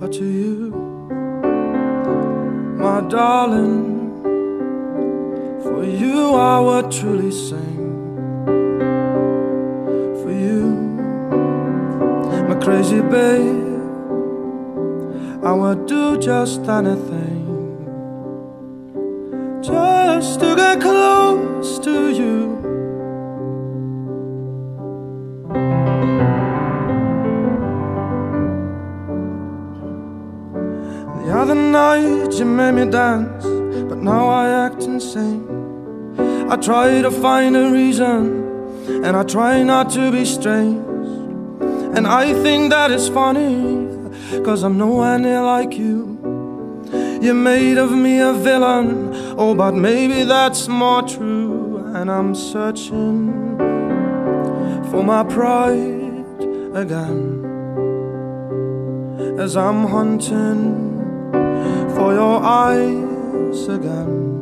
but to you, my darling. For For you, I would truly sing. Crazy babe, I would do just anything just to get close to you. The other night you made me dance, but now I act insane. I try to find a reason, and I try not to be strange. And I think that is funny, cause I'm nowhere near like you. You made of me a villain, oh, but maybe that's more true. And I'm searching for my pride again as I'm hunting for your eyes again.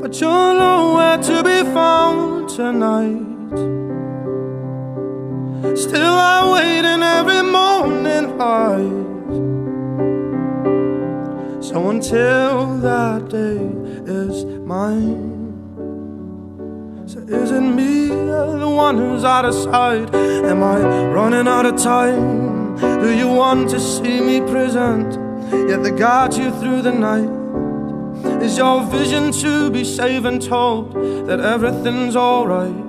But you're nowhere to be found tonight. Still, I wait in every morning light. So until that day is mine. So is it me, the one who's out of sight? Am I running out of time? Do you want to see me present? Yet they guide you through the night. Is your vision to be safe and told that everything's alright?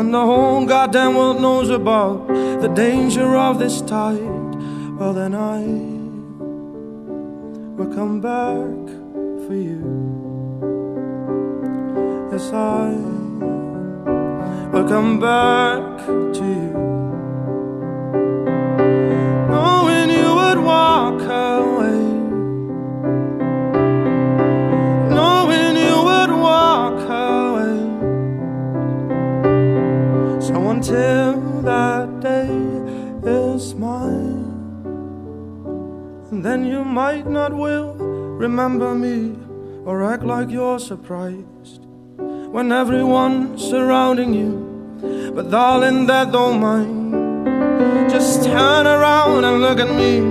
And the whole goddamn world knows about the danger of this tide. Well, then I will come back for you. Yes, I will come back to you. Knowing you would walk away. Until that day is mine, then you might not will remember me or act like you're surprised when everyone's surrounding you. But darling, that don't mind. Just turn around and look at me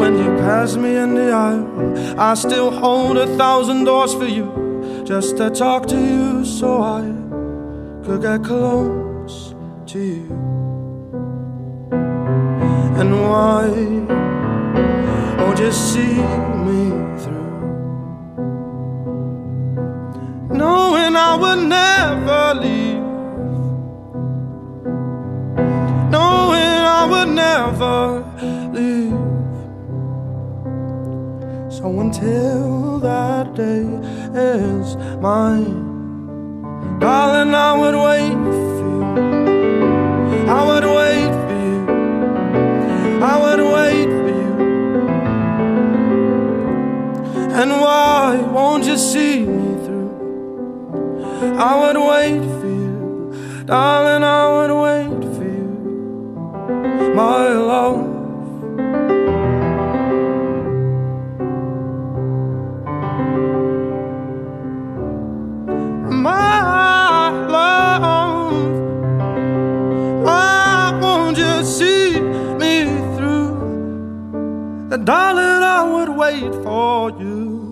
when you pass me in the aisle. I still hold a thousand doors for you just to talk to you so I could get close to you. And why won't you see me through? Knowing I would never leave. Knowing I would never leave. So until that day is mine, darling, I would wait for. I would wait for you. I would wait for you. And why won't you see me through? I would wait for you, darling, I would wait for you, my love. Darling, I would wait for you.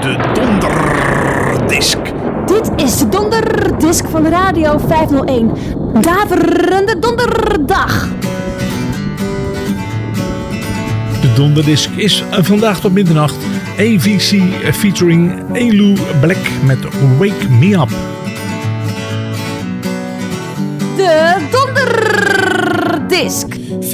De donderdisk. Dit is de donderdisc van Radio 501. Daverende donderdag. De donderdisk is eh, vandaag tot middernacht AVC featuring Elu Black met Wake Me Up.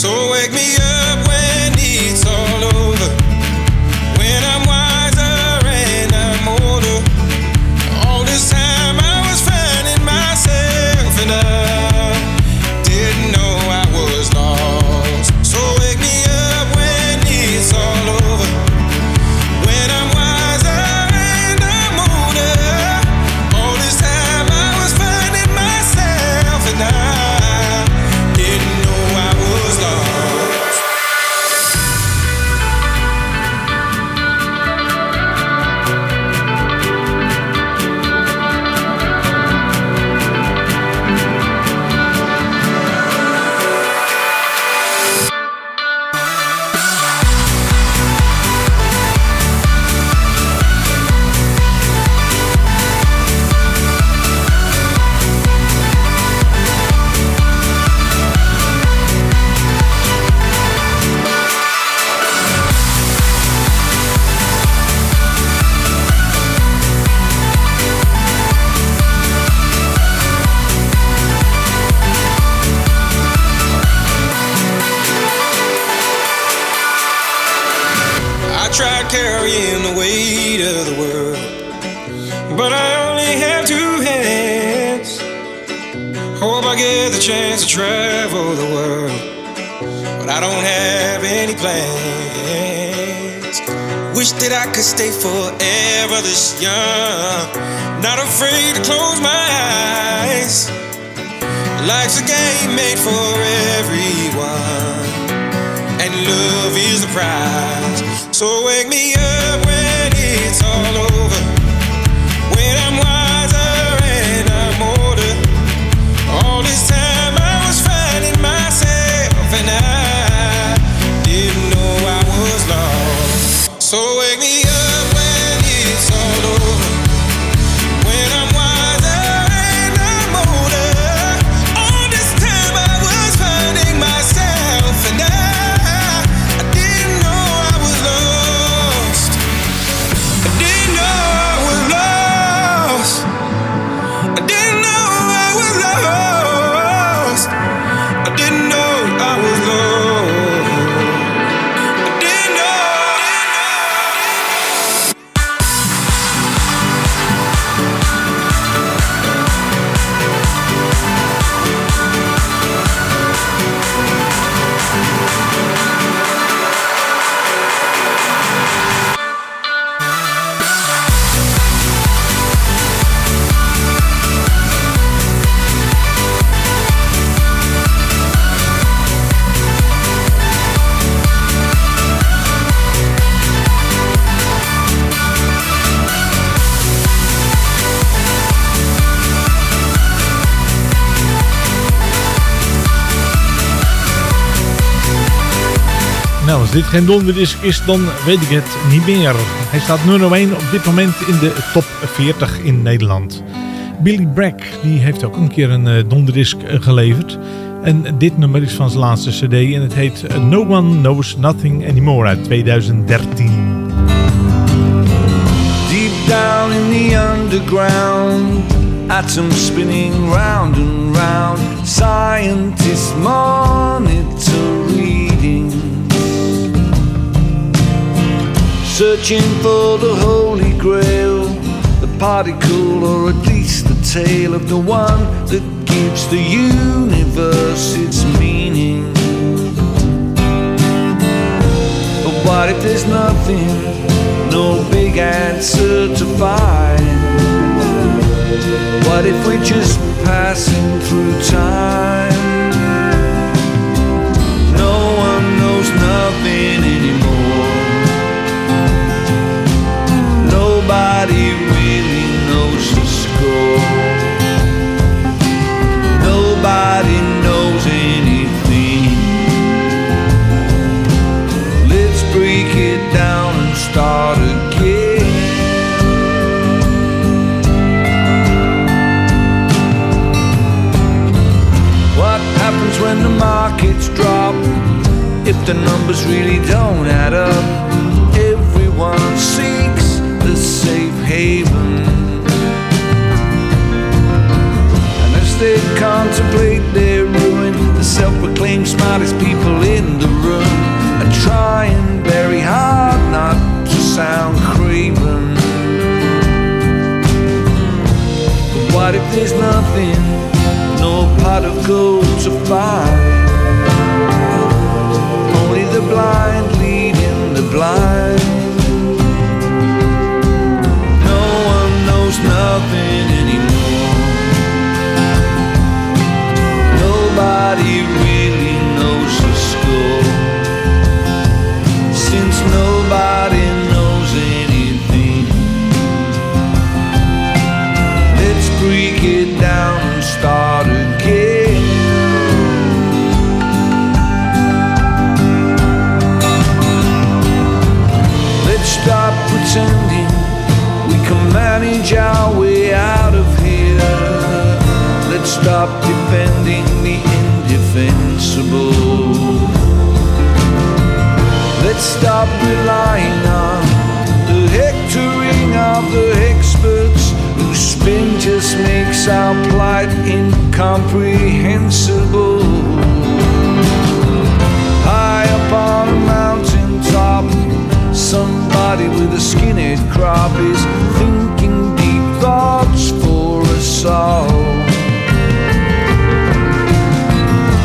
So wake me up made for everyone. And love is the prize. So wake me up als dit geen donderdisc is, dan weet ik het niet meer. Hij staat nummer 1 op dit moment in de top 40 in Nederland. Billy Bragg die heeft ook een keer een eh, donderdisc eh, geleverd. En dit nummer is van zijn laatste cd en het heet eh, No One Knows Nothing Anymore uit 2013. Deep down in the underground, atoms spinning round and round. Scientists monitor searching for the holy grail, the particle, or at least the tale of the one that gives the universe its meaning. But what if there's nothing, no big answer to find? What if we're just passing through time? No one knows nothing anymore. Nobody really knows the score. Nobody knows anything. Let's break it down and start again. What happens when the markets drop? If the numbers really don't add up, ruin, the self proclaimed smartest people in the room are trying very hard not to sound craven. But what if there's nothing, no pot of gold to find? Only the blind leading the blind. No one knows nothing stop defending the indefensible. Let's stop relying on the hectoring of the experts whose spin just makes our plight incomprehensible. High up on a mountain top, somebody with a skinhead crop is thinking deep thoughts for us all.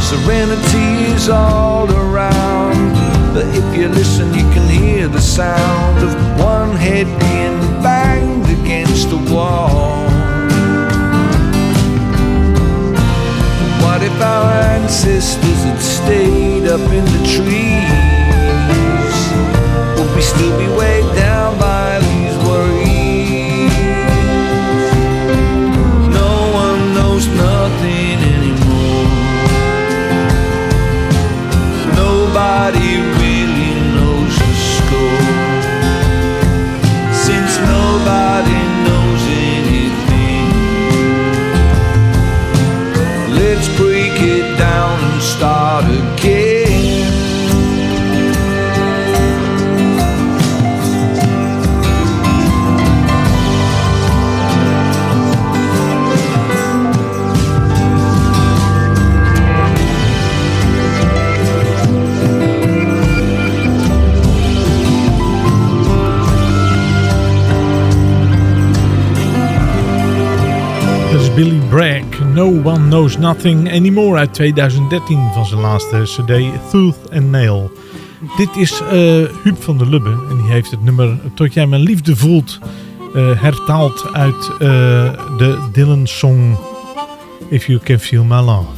Serenity is all around, but if you listen, you can hear the sound of one head being banged against the wall. What if our ancestors had stayed up in the trees? Would we still be weighed down No One Knows Nothing Anymore uit 2013 van zijn laatste cd Tooth and Nail. Dit is eh Huub van der Lubbe en die heeft het nummer Tot jij mijn liefde voelt eh, hertaald uit eh, de Dylan song If You Can Feel My Love.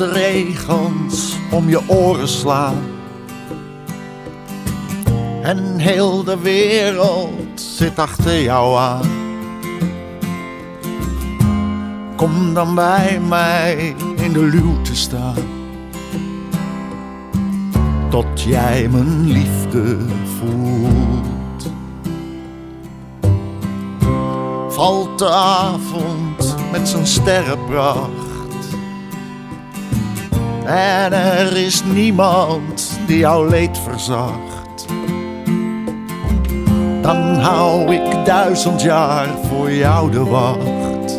De regens om je oren slaan en heel de wereld zit achter jou aan. Kom dan bij mij in de luw te staan, tot jij mijn liefde voelt. Valt de avond met zijn sterrenpracht en er is niemand die jouw leed verzacht. Dan hou ik duizend jaar voor jou de wacht.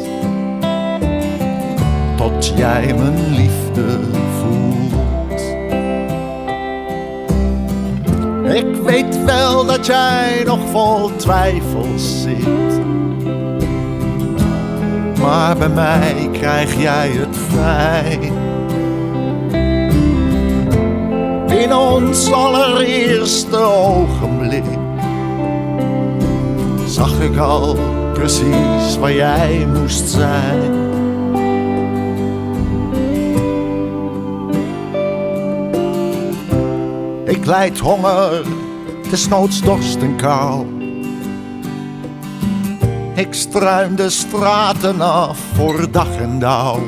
Tot jij mijn liefde voelt. Ik weet wel dat jij nog vol twijfels zit. Maar bij mij krijg jij het vrij. In ons allereerste ogenblik zag ik al precies waar jij moest zijn. Ik lijd honger, desnoods dorst en kou. Ik struim de straten af voor dag en dauw.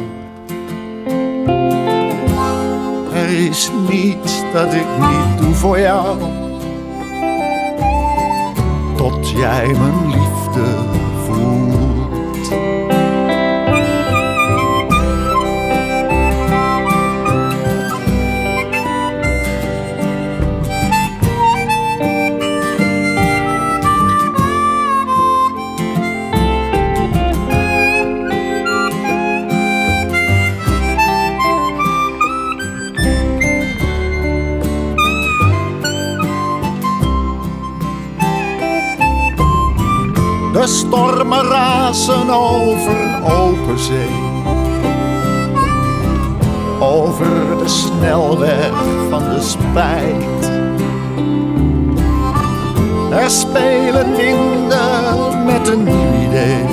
Is niets dat ik niet doe voor jou. Tot jij mijn liefde stormen razen over open zee. Over de snelweg van de spijt. Er spelen winden met een nieuw idee.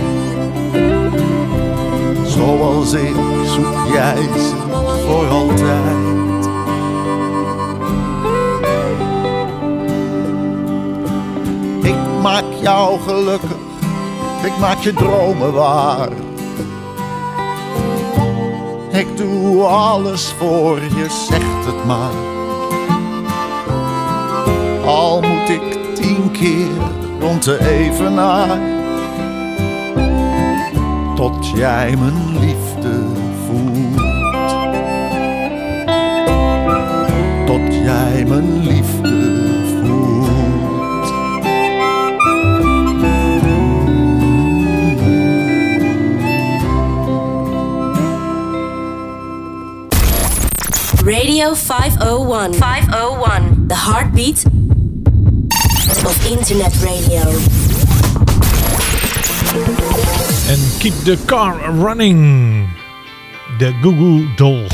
Zoals ik zoek jij ze voor altijd. Ik maak jou gelukkig, ik maak je dromen waar. Ik doe alles voor je, zegt het maar. Al moet ik tien keer rond de evenaar. Tot jij mijn liefde voelt. Tot jij mijn liefde 501. 501. The heartbeat of internet radio. And keep the car running. The Google Doll.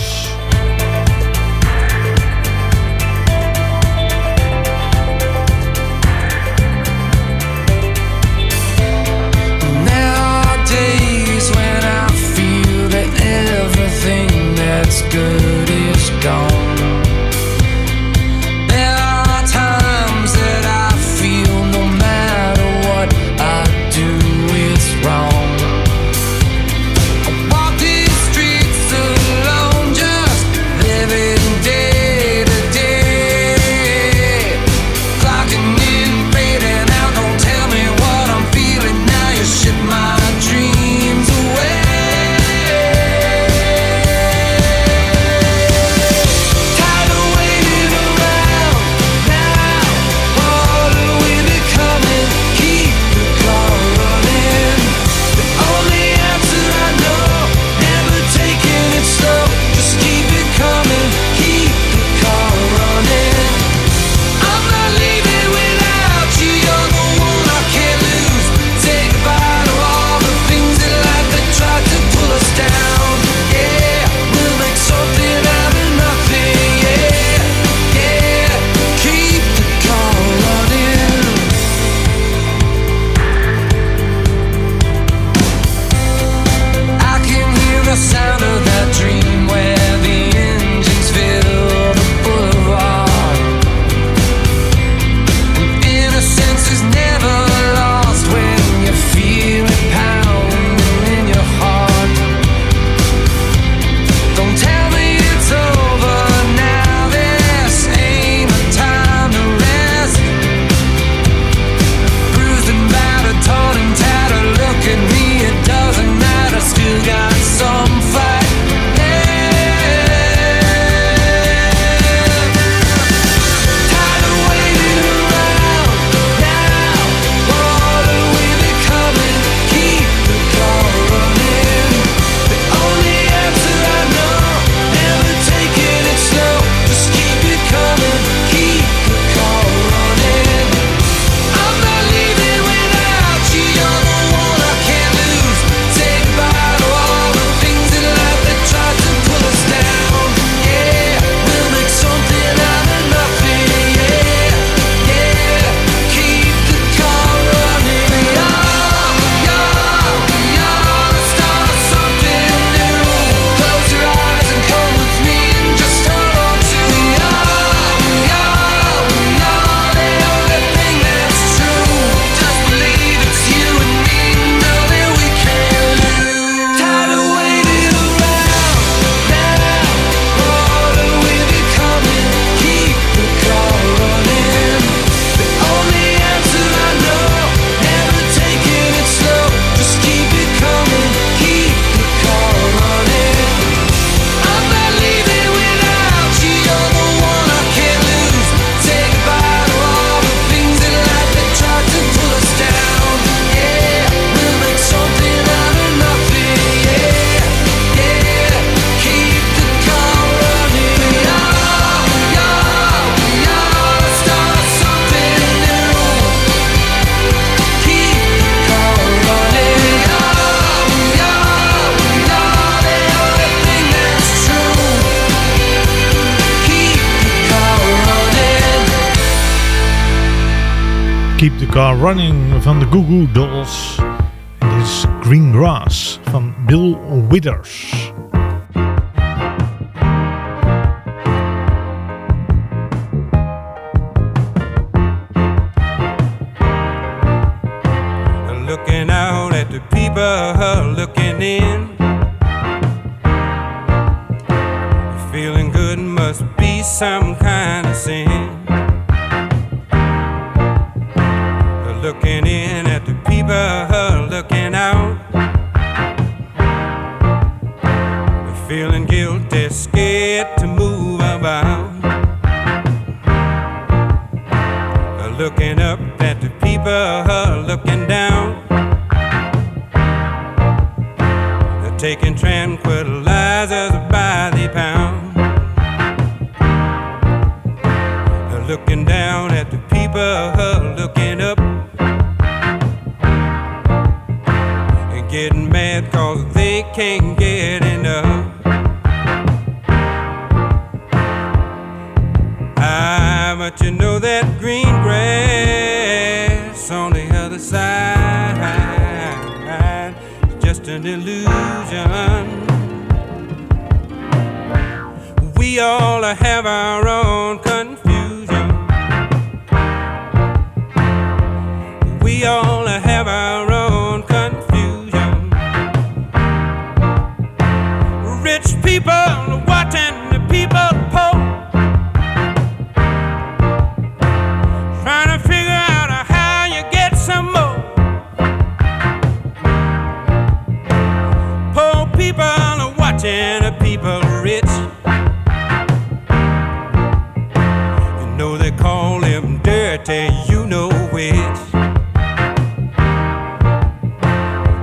You know which.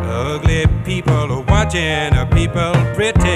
Ugly people are watching people pretty.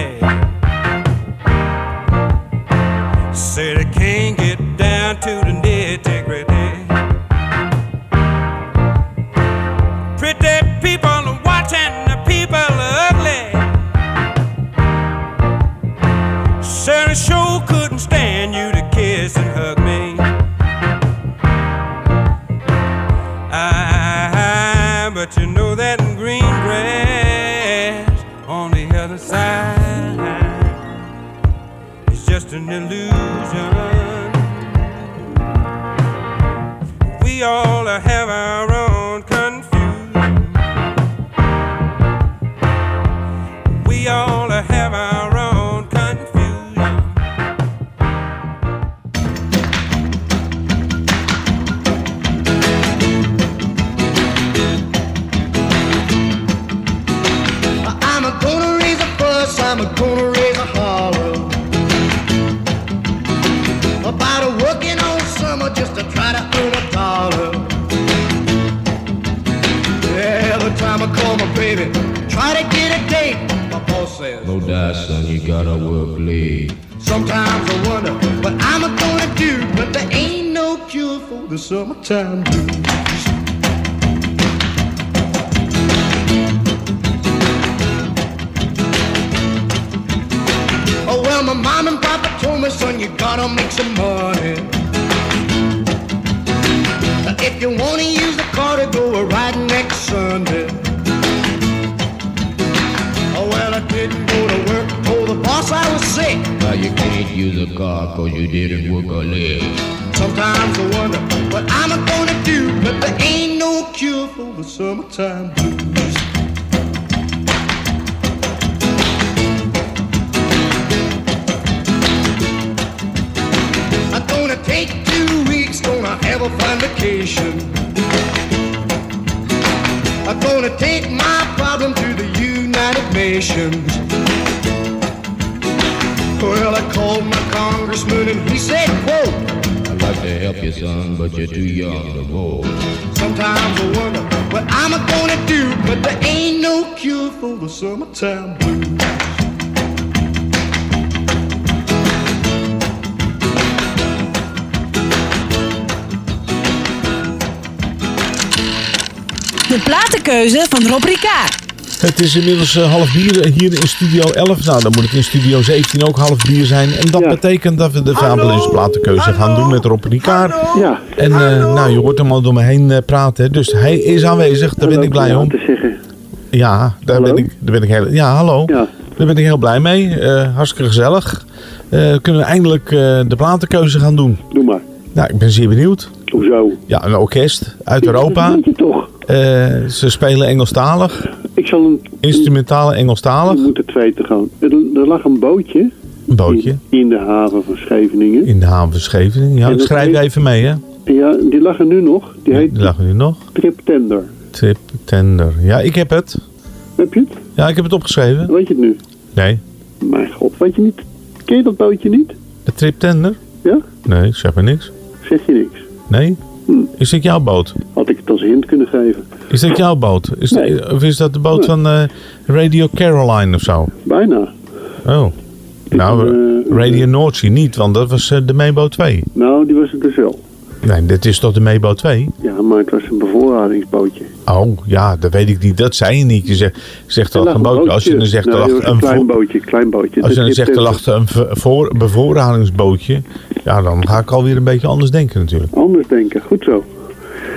Het is inmiddels eh, half bier hier in Studio 11. Nou, dan moet het in Studio 17 ook half bier zijn. En dat betekent dat we de Fabuloze platenkeuze gaan doen met Rob Ricard. Ja. En eh, nou, je hoort hem al door me heen eh, praten. Dus hij is aanwezig, daar ben ik blij om. te zeggen. Ja, daar ben ik, daar ben ik heel, ja, hallo. Daar ben ik heel blij mee. Eh, hartstikke gezellig. Eh, kunnen we eindelijk eh, de platenkeuze gaan doen. Doe maar. Nou, ik ben zeer benieuwd. Hoezo? Ja, een orkest uit Europa. Dat je toch? Eh, ze spelen Engelstalig. Ik zal een... Instrumentale Engelstalig. We moeten twee te gaan. Er, lag een bootje. Een bootje. In, in de haven van Scheveningen. In de haven van Scheveningen. Ja, ik schrijf heet- even mee, hè. Ja, die lag er nu nog. Die heet Die lag er nu nog. Trip Tender. Trip Tender. Ja, ik heb het. Heb je het? Ja, ik heb het opgeschreven. Weet je het nu? Nee. Mijn god, weet je niet? Ken je dat bootje niet? De Trip Tender? Ja? Nee, zeg maar niks. Zeg je niks? Nee? Is dit jouw boot? Als hint kunnen geven. Is dat jouw boot? Is dat- of is dat de boot Nee. van eh, Radio Caroline of zo? Bijna. Oh. Nou, Een, Radio Noordzee niet, want dat was eh, de Mebo 2. Nou, die was het dus wel. Nee, dit is toch de Mebo 2? Ja, maar het was een bevoorradingsbootje. Oh, ja, dat weet ik niet. Dat zei je niet. Je zegt, zegt lag een bootje. Als je dan zegt, was een, klein bootje, klein bootje. als je dan Dat- zegt, er lag een voor, bevoorradingsbootje. Ja, dan ga ik alweer een beetje anders denken natuurlijk. Anders denken, goed zo.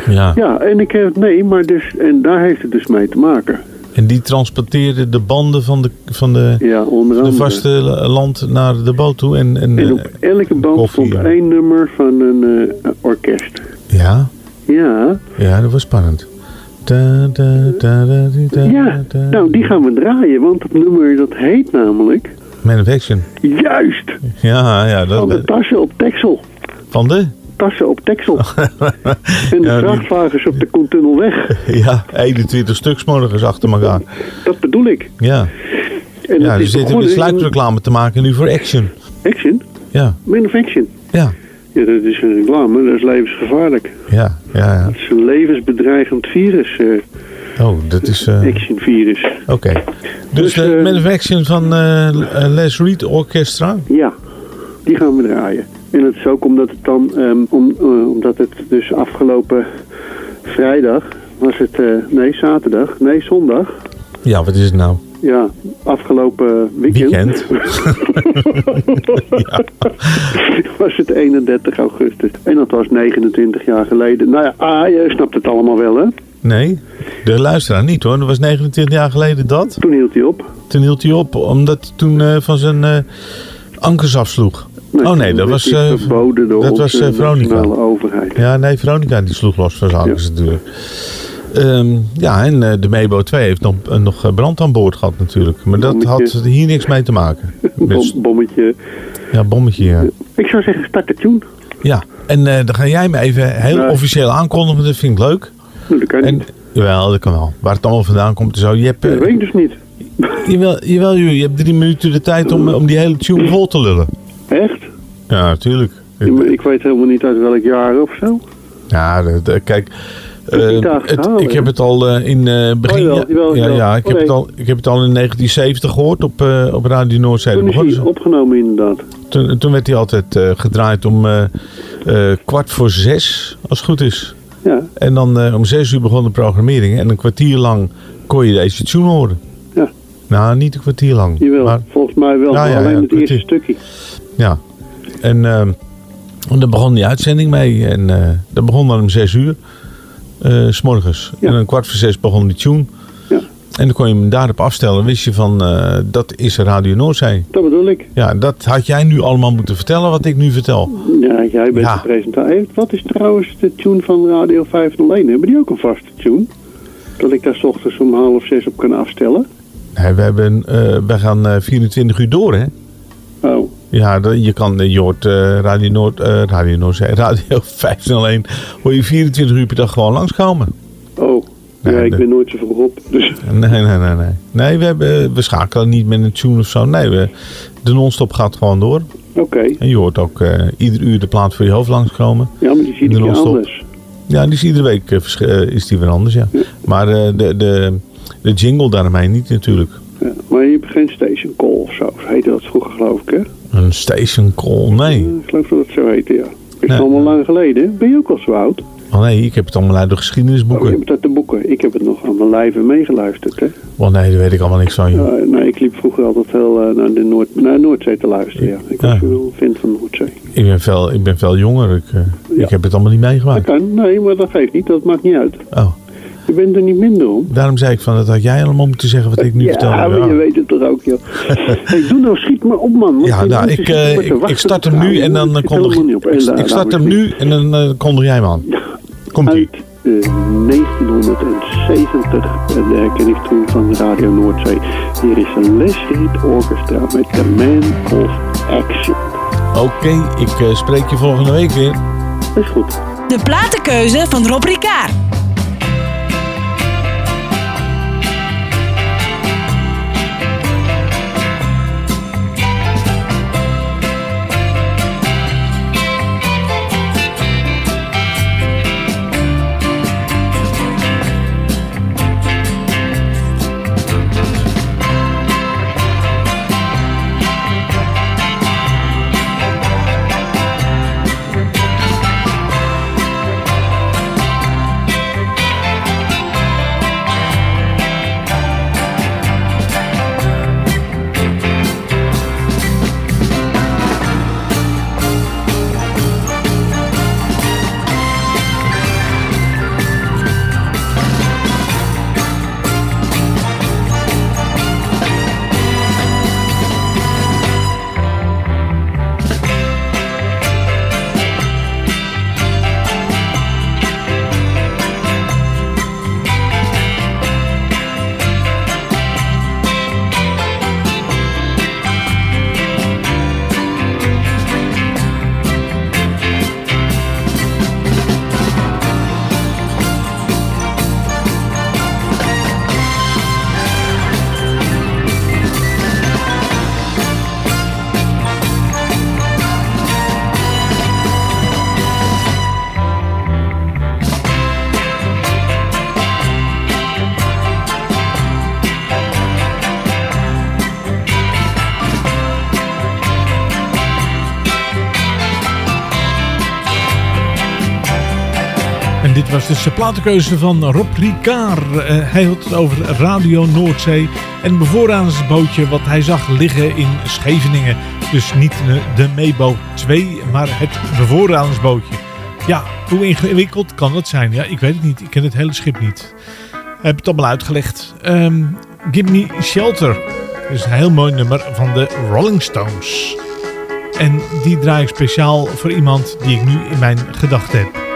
Ja. Ja, en ik heb, nee, maar dus, en daar heeft het dus mee te maken. En die transporteerde de banden van de, van de, Ja, de vaste land naar de boot toe. En, en, En eh, op elke band koffie, stond ja. één nummer van een eh, orkest. ja, Ja, ja, dat was spannend. Da, da, da, ja. Nou, die gaan we draaien, want het nummer dat heet namelijk... Man of Action. Juist! Ja, ja. Dat, Van de tassen op Texel. van de? Tassen op Texel. en de Ja, vrachtwagens op de Koentunnelweg. Ja, 21 stuks morgens achter elkaar. Dat bedoel ik. Ja. En Ja, zitten begonnen weer in- sluikreclame te maken nu voor Action. Action? Ja, Man of Action? ja, Ja, dat is een reclame, dat is levensgevaarlijk. ja, ja. ja. Het is een levensbedreigend virus, eh Oh, dat is... eh, Action-virus. Oké. Dus Dus, de eh, Man of Action van Les Reed Orchestra. Ja, die gaan we draaien. En het is ook omdat het dan, ehm, om, eh, omdat het dus afgelopen vrijdag was het, eh, nee zaterdag, nee zondag. Ja, wat is het nou? Ja, afgelopen weekend. Weekend. was het 31 augustus. En dat was 29 jaar geleden. Nou ja, ah, je snapt het allemaal wel hè. Nee, de luisteraar niet hoor. Dat was 29 jaar geleden dat. Toen hield hij op. Toen hield hij op, omdat hij toen eh, van zijn ankers afsloeg. Oh nee, dat was, eh, verboden door dat was eh, Veronica. nationale overheid. Ja, nee, Veronica die sloeg los van zijn ankers natuurlijk. Ehm, ja, en eh, de Mebo 2 heeft nog, eh, nog eh, brand aan boord gehad natuurlijk. Maar dat had hier niks mee te maken. Bom, bommetje. ja, bommetje, ja. Ik zou zeggen, start de tune. Ja, en eh, dan ga jij me even heel officieel aankondigen. Dat vind ik leuk. Nou, dat kan En, niet. jawel, dat kan wel. Waar het allemaal vandaan komt zo. Je hebt, eh, Dat weet ik dus niet. jawel, jawel, je hebt drie minuten de tijd om, om die hele tune vol te lullen. Echt? Ja, natuurlijk. Ik weet helemaal niet uit welk jaar of zo. Ja, de- de- kijk. het- gehaald, ik heb het al in eh, begin. jawel, ja, jawel, ja, ik, Oh, heb het al, ik heb het al in 1970 gehoord op, eh, op Radio Noordzee. Toen is hij opgenomen inderdaad. Toen, toen werd hij altijd eh, gedraaid om eh, kwart voor zes, als het goed is. Ja. En dan om zes uur begon de programmering. En een kwartier lang kon je deze tune horen. Ja. Nou, niet een kwartier lang. Jawel, Maar, volgens mij wel. Ja, maar ja, alleen ja, het eerste stukje. Ja. En en daar begon die uitzending mee. En eh dat begon dan om zes uur. eh, s morgens. En een kwart voor zes begon die tune. Ja. En dan kon je hem daarop afstellen. Wist je van, eh, dat is Radio Noordzee. Dat bedoel ik. Ja, dat had jij nu allemaal moeten vertellen wat ik nu vertel. Ja, jij bent Ja. de presentator. Wat is trouwens de tune van Radio 501? Hebben die ook een vaste tune? Dat ik daar 's ochtends om half zes op kan afstellen? Nee, we, hebben, we gaan eh, 24 uur door, hè? Oh, Ja, je kan, je hoort eh, Radio Noord, eh, Radio Noordzee, Radio 501, hoor je 24 uur per dag gewoon langskomen. oh. ja, Nee, ik de- ben nooit zo vroeg op. Dus Nee, nee, nee, nee. Nee, we, hebben, we schakelen niet met een tune of zo. Nee, we, de non-stop gaat gewoon door. oké. En je hoort ook eh, ieder uur de plaat voor je hoofd langskomen. Ja, maar die zie De ik non-stop. anders. Ja, die is iedere week eh, eh, is die weer anders, ja. Maar eh, de, de, de jingle daarmee niet natuurlijk. Ja, maar je hebt geen station call of zo. Zo heette dat vroeger geloof ik, hè? Een station call, nee. Ik geloof dat het zo heette, ja. Is Nee. allemaal lang geleden. Ben je ook al zo oud? Oh nee, ik heb het allemaal uit de Oh, geschiedenisboeken. je hebt het uit de boeken. Ik heb het nog aan mijn lijve meegeluisterd, hè? Oh nee, daar weet ik allemaal niks van. joh. Nee, ik liep vroeger altijd veel eh, naar de Noord, naar Noordzee te luisteren, ja. Ik was wel een fan van Noordzee. Ik ben veel, ik ben veel jonger. Ik, eh, ik heb het allemaal niet Dat meegemaakt. kan, nee, maar dat geeft niet. Dat maakt niet uit. Oh, Je bent er niet minder om. daarom zei ik van, dat had jij allemaal moeten zeggen wat ik nu ja, vertelde. maar je weet het toch ook, joh. hey, doe nou, schiet maar op, man. want Ja, nou, ik, eh, te ik, ik start hem nu en dan eh, kondig ik, daar- ik start daar hem nu en dan eh, kondig jij hem aan. Komt ie. Uit eh, 1970 en de herkenningstoon van Radio Noordzee. Hier is een Les Orchestra met The Man of Action. Oké, ik eh, spreek je volgende week weer. Dat is goed. De platenkeuze van Rob Ricard. Dus de platenkeuze van Rob Ricard. Eh, hij had het over Radio Noordzee en een bevoorradingsbootje wat hij zag liggen in Scheveningen. Dus niet de, Meebo 2, maar het bevoorradingsbootje. Ja, hoe ingewikkeld kan dat zijn? Ja, ik weet het niet. Ik ken het hele schip niet. Ik heb het allemaal uitgelegd. Ehm, Give Me Shelter. Dat is een heel mooi nummer van de Rolling Stones. En die draai ik speciaal voor iemand die ik nu in mijn gedachten heb.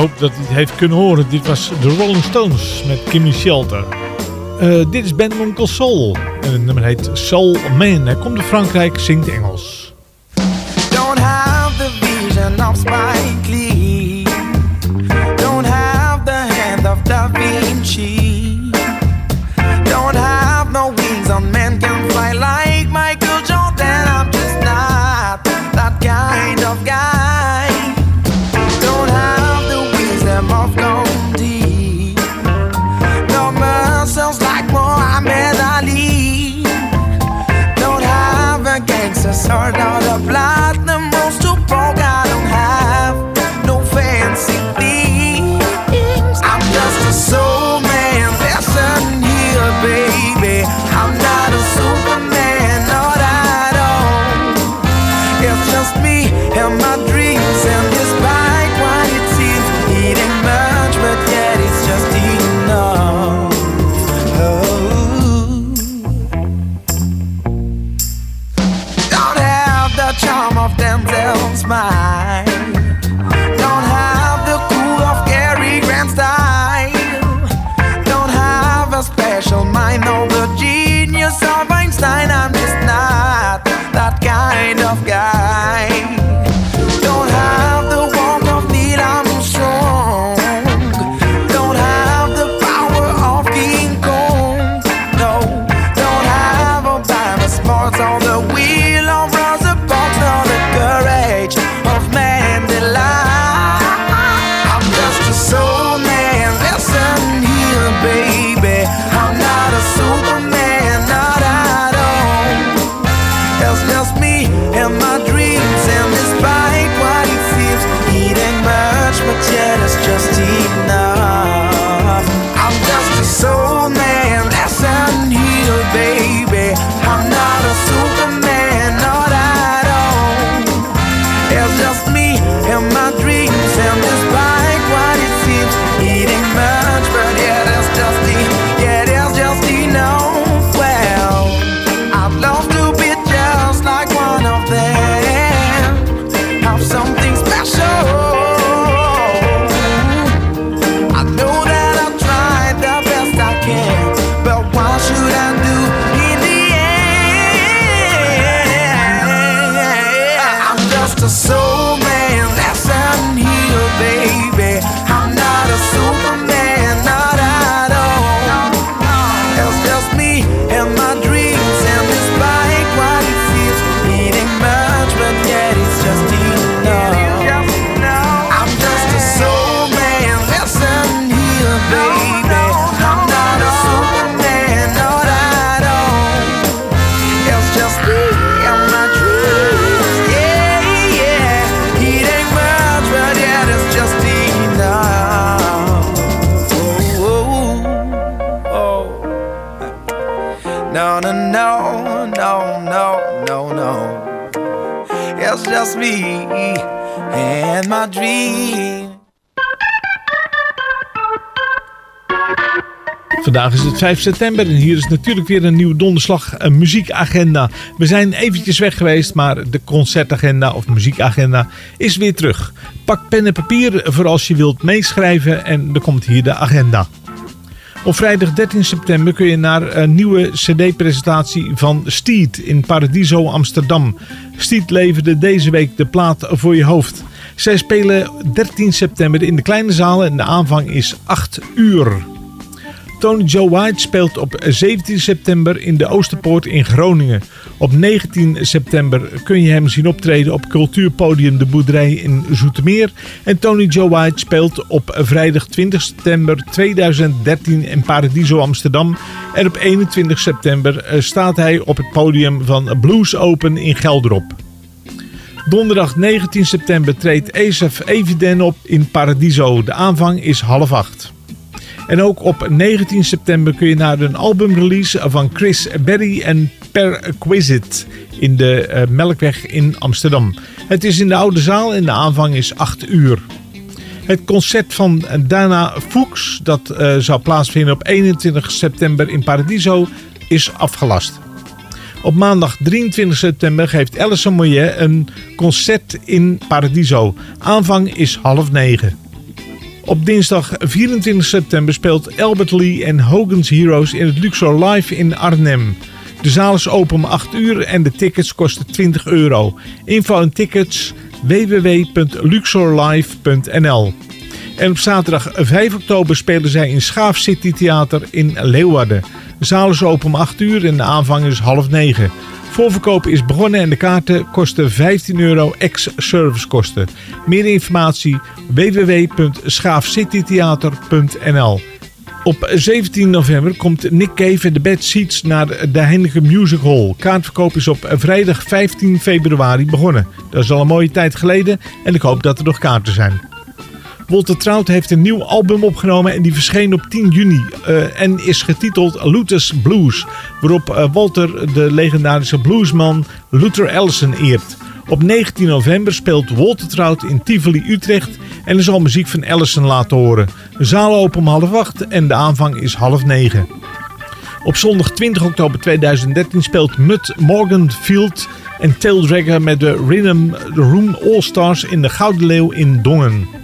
Hoop dat hij het heeft kunnen horen. Dit was de Rolling Stones met Kimmy Shelter. Eh, dit is Ben Onkel Soul. En het nummer heet Soul Man. Hij komt uit Frankrijk, zingt Engels. Don't have the Vandaag is het 5 september en hier is natuurlijk weer een nieuwe donderslag een muziekagenda. We zijn eventjes weg geweest, maar de concertagenda of muziekagenda is weer terug. Pak pen en papier voor als je wilt meeschrijven en er komt hier de agenda. Op vrijdag 13 september kun je naar een nieuwe cd-presentatie van Steed in Paradiso Amsterdam. Steed leverde deze week de plaat voor je hoofd. Zij spelen 13 september in de kleine zaal en de aanvang is 8 uur. Tony Joe White speelt op 17 september in de Oosterpoort in Groningen. Op 19 september kun je hem zien optreden op cultuurpodium De Boerderij in Zoetermeer. En Tony Joe White speelt op vrijdag 20 september 2013 in Paradiso Amsterdam. En op 21 september eh, staat hij op het podium van Blues Open in Gelderop. Donderdag 19 september treedt Asaf Eviden op in Paradiso. De aanvang is half acht. En ook op 19 september kun je naar een albumrelease van Chris Berry en Perquisite in de eh, Melkweg in Amsterdam. Het is in de Oude Zaal en de aanvang is 8 uur. Het concert van Dana Fuchs, dat eh, zou plaatsvinden op 21 september in Paradiso, is afgelast. Op maandag 23 september geeft Alison Moyet een concert in Paradiso. Aanvang is half negen. Op dinsdag 24 september speelt Albert Lee en Hogan's Heroes in het Luxor Live in Arnhem. De zaal is open om 8 uur en de tickets kosten 20 euro. Info en tickets www.luxorlive.nl En op zaterdag 5 oktober spelen zij in Schaaf City Theater in Leeuwarden. De zaal is open om 8 uur en de aanvang is half 9. Voorverkoop is begonnen en de kaarten kosten 15 euro ex-servicekosten. Meer informatie www.schaafcitytheater.nl Op 17 november komt Nick Cave en de Bad Seeds naar de Heineken Music Hall. Kaartverkoop is op vrijdag 15 februari begonnen. Dat is al een mooie tijd geleden en ik hoop dat er nog kaarten zijn. Walter Trout heeft een nieuw album opgenomen en die verscheen op 10 juni eh, en is getiteld Luther's Blues, waarop eh, Walter de legendarische bluesman Luther Allison eert. Op 19 november speelt Walter Trout in Tivoli Utrecht en er zal muziek van Allison laten horen. De zaal open om half acht en de aanvang is half negen. Op zondag 20 oktober 2013 speelt Mud Morganfield en Taildragger met de Rhythm Room All Stars in de Gouden Leeuw in Dongen.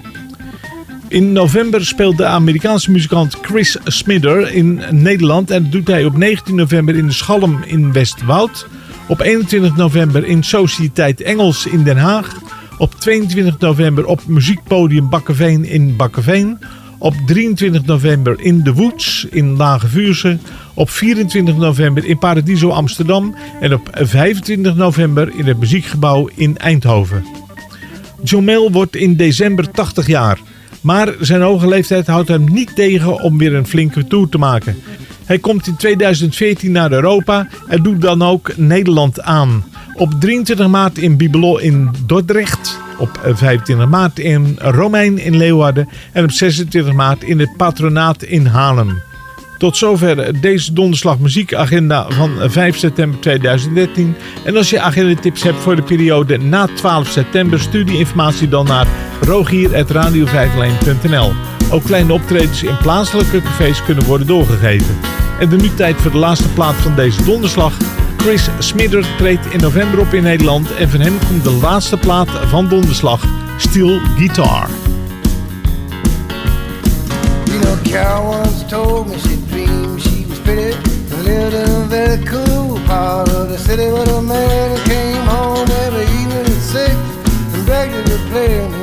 In november speelt de Amerikaanse muzikant Chris Smither in Nederland. En dat doet hij op 19 november in de Schalm in Westwoud. Op 21 november in Sociëteit Engels in Den Haag. Op 22 november op muziekpodium Bakkeveen in Bakkeveen. Op 23 november in De Woods in Lage Vuurse. Op 24 november in Paradiso Amsterdam. En op 25 november in het muziekgebouw in Eindhoven. John Mel wordt in december 80 jaar. Maar zijn hoge leeftijd houdt hem niet tegen om weer een flinke tour te maken. Hij komt in 2014 naar Europa en doet dan ook Nederland aan. Op 23 maart in Bibelot in Dordrecht. Op 25 maart in Romein in Leeuwarden. En op 26 maart in het Patronaat in Haarlem. Tot zover deze donderslag muziekagenda van 5 september 2013. En als je agendatips hebt voor de periode na 12 september, stuur die informatie dan naar rogier.radio501.nl. Ook kleine optredens in plaatselijke cafés kunnen worden doorgegeven. En dan nu tijd voor de laatste plaat van deze donderslag. Chris Smidder treedt in november op in Nederland en van hem komt de laatste plaat van donderslag, Steel Guitar. Carol once told me she dreamed she was pretty and lived in a very cool part of the city. But a man came home every evening at six and begged her to play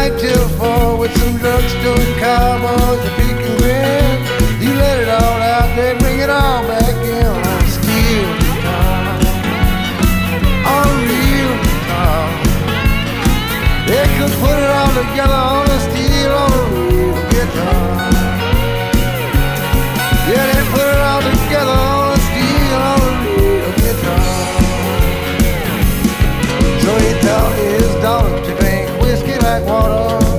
night till four with some drugstore cowboys and peek and grin. You let it all out there, bring it all back in on a steel guitar. A real guitar. They could put it all together on a steel on a real guitar. Yeah, they put it all together on a steel on a real guitar. So he taught his daughter water,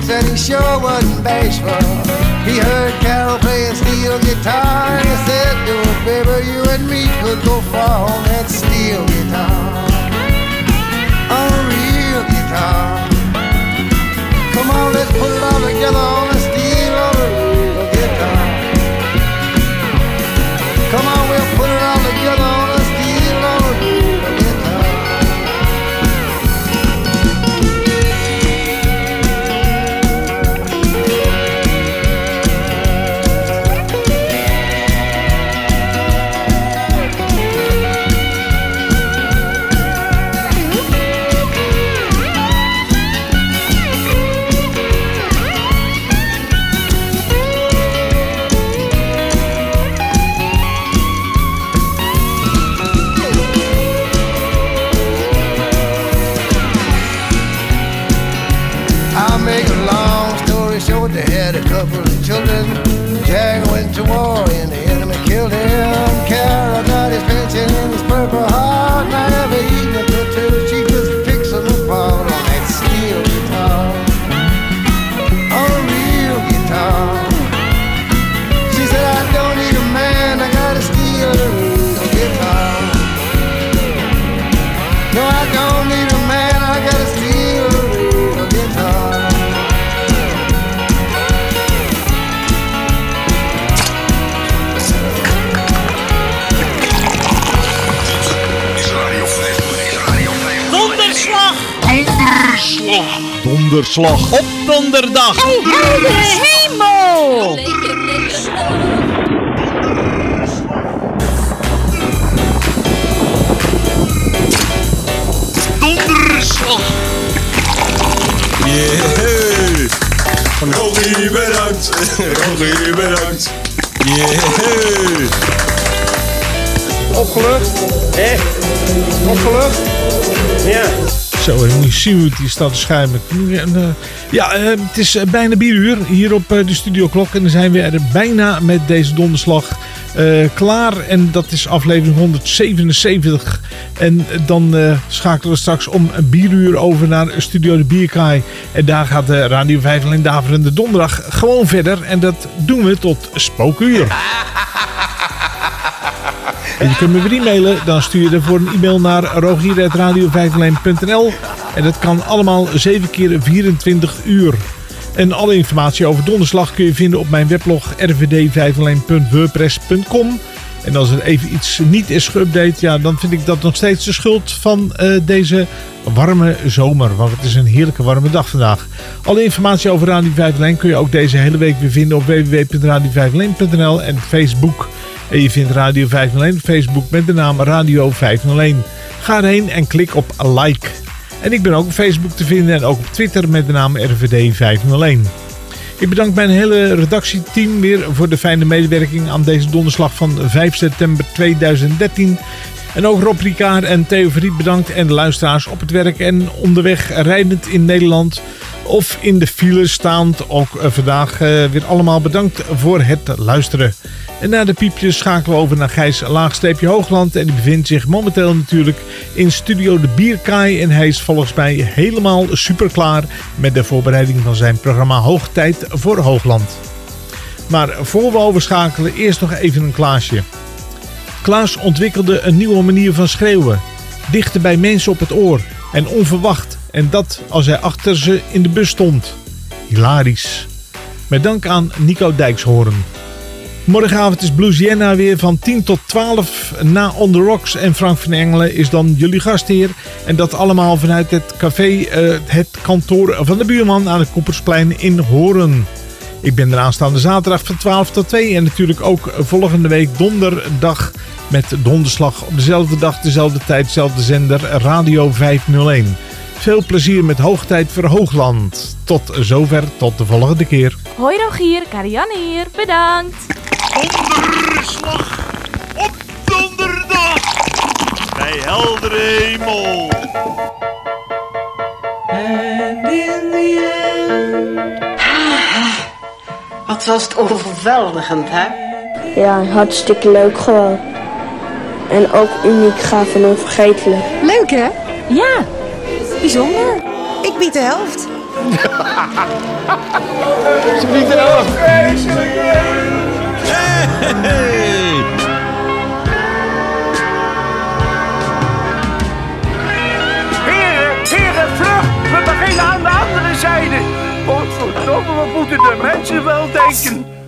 tricks, and he sure wasn't bashful. He heard Carol play a steel guitar, and he said to her, baby, you and me could go far on that steel guitar. On real guitar. Come on, let's put it all together Donderslag op donderdag. Hey, heldere hemel! Donderslag. Yeah. Rogie, bedankt. Rogie, bedankt. Yeah. Opgelucht? Hé? Opgelucht? Ja. Zo, en je zien hoe hier staat schuimen. En, eh, Ja, eh, het is eh, bijna 4 uur hier op de studioklok. En dan zijn we er bijna met deze donderslag klaar. En dat is aflevering 177. En dan schakelen we straks om 4 uur over naar Studio de Bierkaai. En daar gaat de Radio 5 alleen Daverende Donderdag gewoon verder. En dat doen we tot spookuur. En je kunt me weer e-mailen. Dan stuur je ervoor een e-mail naar rogierradio En dat kan allemaal 7 keer 24 uur. En alle informatie over donderslag kun je vinden op mijn weblog rvd501.wordpress.com. En als er even iets niet is geüpdate, ja, dan vind ik dat nog steeds de schuld van eh, deze warme zomer. Want het is een heerlijke warme dag vandaag. Alle informatie over Radio 501 kun je ook deze hele week weer vinden op www.radio501.nl en Facebook. En je vindt Radio 501 op Facebook met de naam Radio 501. Ga erheen en klik op like. En ik ben ook op Facebook te vinden en ook op Twitter met de naam RVD 501. Ik bedank mijn hele redactieteam weer voor de fijne medewerking aan deze donderslag van 5 september 2013. En ook Rob Ricard en Theo Verriet bedankt en de luisteraars op het werk en onderweg rijdend in Nederland of in de file staand. Ook eh, vandaag eh, weer allemaal bedankt voor het luisteren. En na de piepjes schakelen we over naar Gijs Laagsteepje Hoogland. En die bevindt zich momenteel natuurlijk in Studio de Bierkaai. En hij is volgens mij helemaal super klaar met de voorbereiding van zijn programma Hoogtijd voor Hoogland. Maar voor we overschakelen, eerst nog even een Klaasje. Klaas ontwikkelde een nieuwe manier van schreeuwen. Dichter bij mensen op het oor en onverwacht. En dat als hij achter ze in de bus stond. Hilarisch. Met dank aan Nico Dijkshoorn. Morgenavond is Bluesiana weer van 10 tot 12 na On The Rocks. En Frank van Engelen is dan jullie gastheer. En dat allemaal vanuit het café, eh, het kantoor van de buurman aan het Koepersplein in Horen. Ik ben er aanstaande zaterdag van 12 tot 2. En natuurlijk ook volgende week donderdag met donderslag op dezelfde dag, dezelfde tijd, dezelfde zender Radio 501. Veel plezier met Hoogtijd voor Hoogland. Tot zover, tot de volgende keer. Hoi Rogier, Karianne hier. Bedankt. Donderslag op donderdag. Bij heldere hemel. And in the end. Wat was het overweldigend, hè? Ja, hartstikke leuk gewoon. En ook uniek, gaaf en onvergetelijk. Leuk hè? Ja, bijzonder. Ik bied de helft. Ze biedt de helft. Hey. Heren, heren, vlug! We beginnen aan de andere zijde. Godverdomme, wat moeten de mensen wel denken?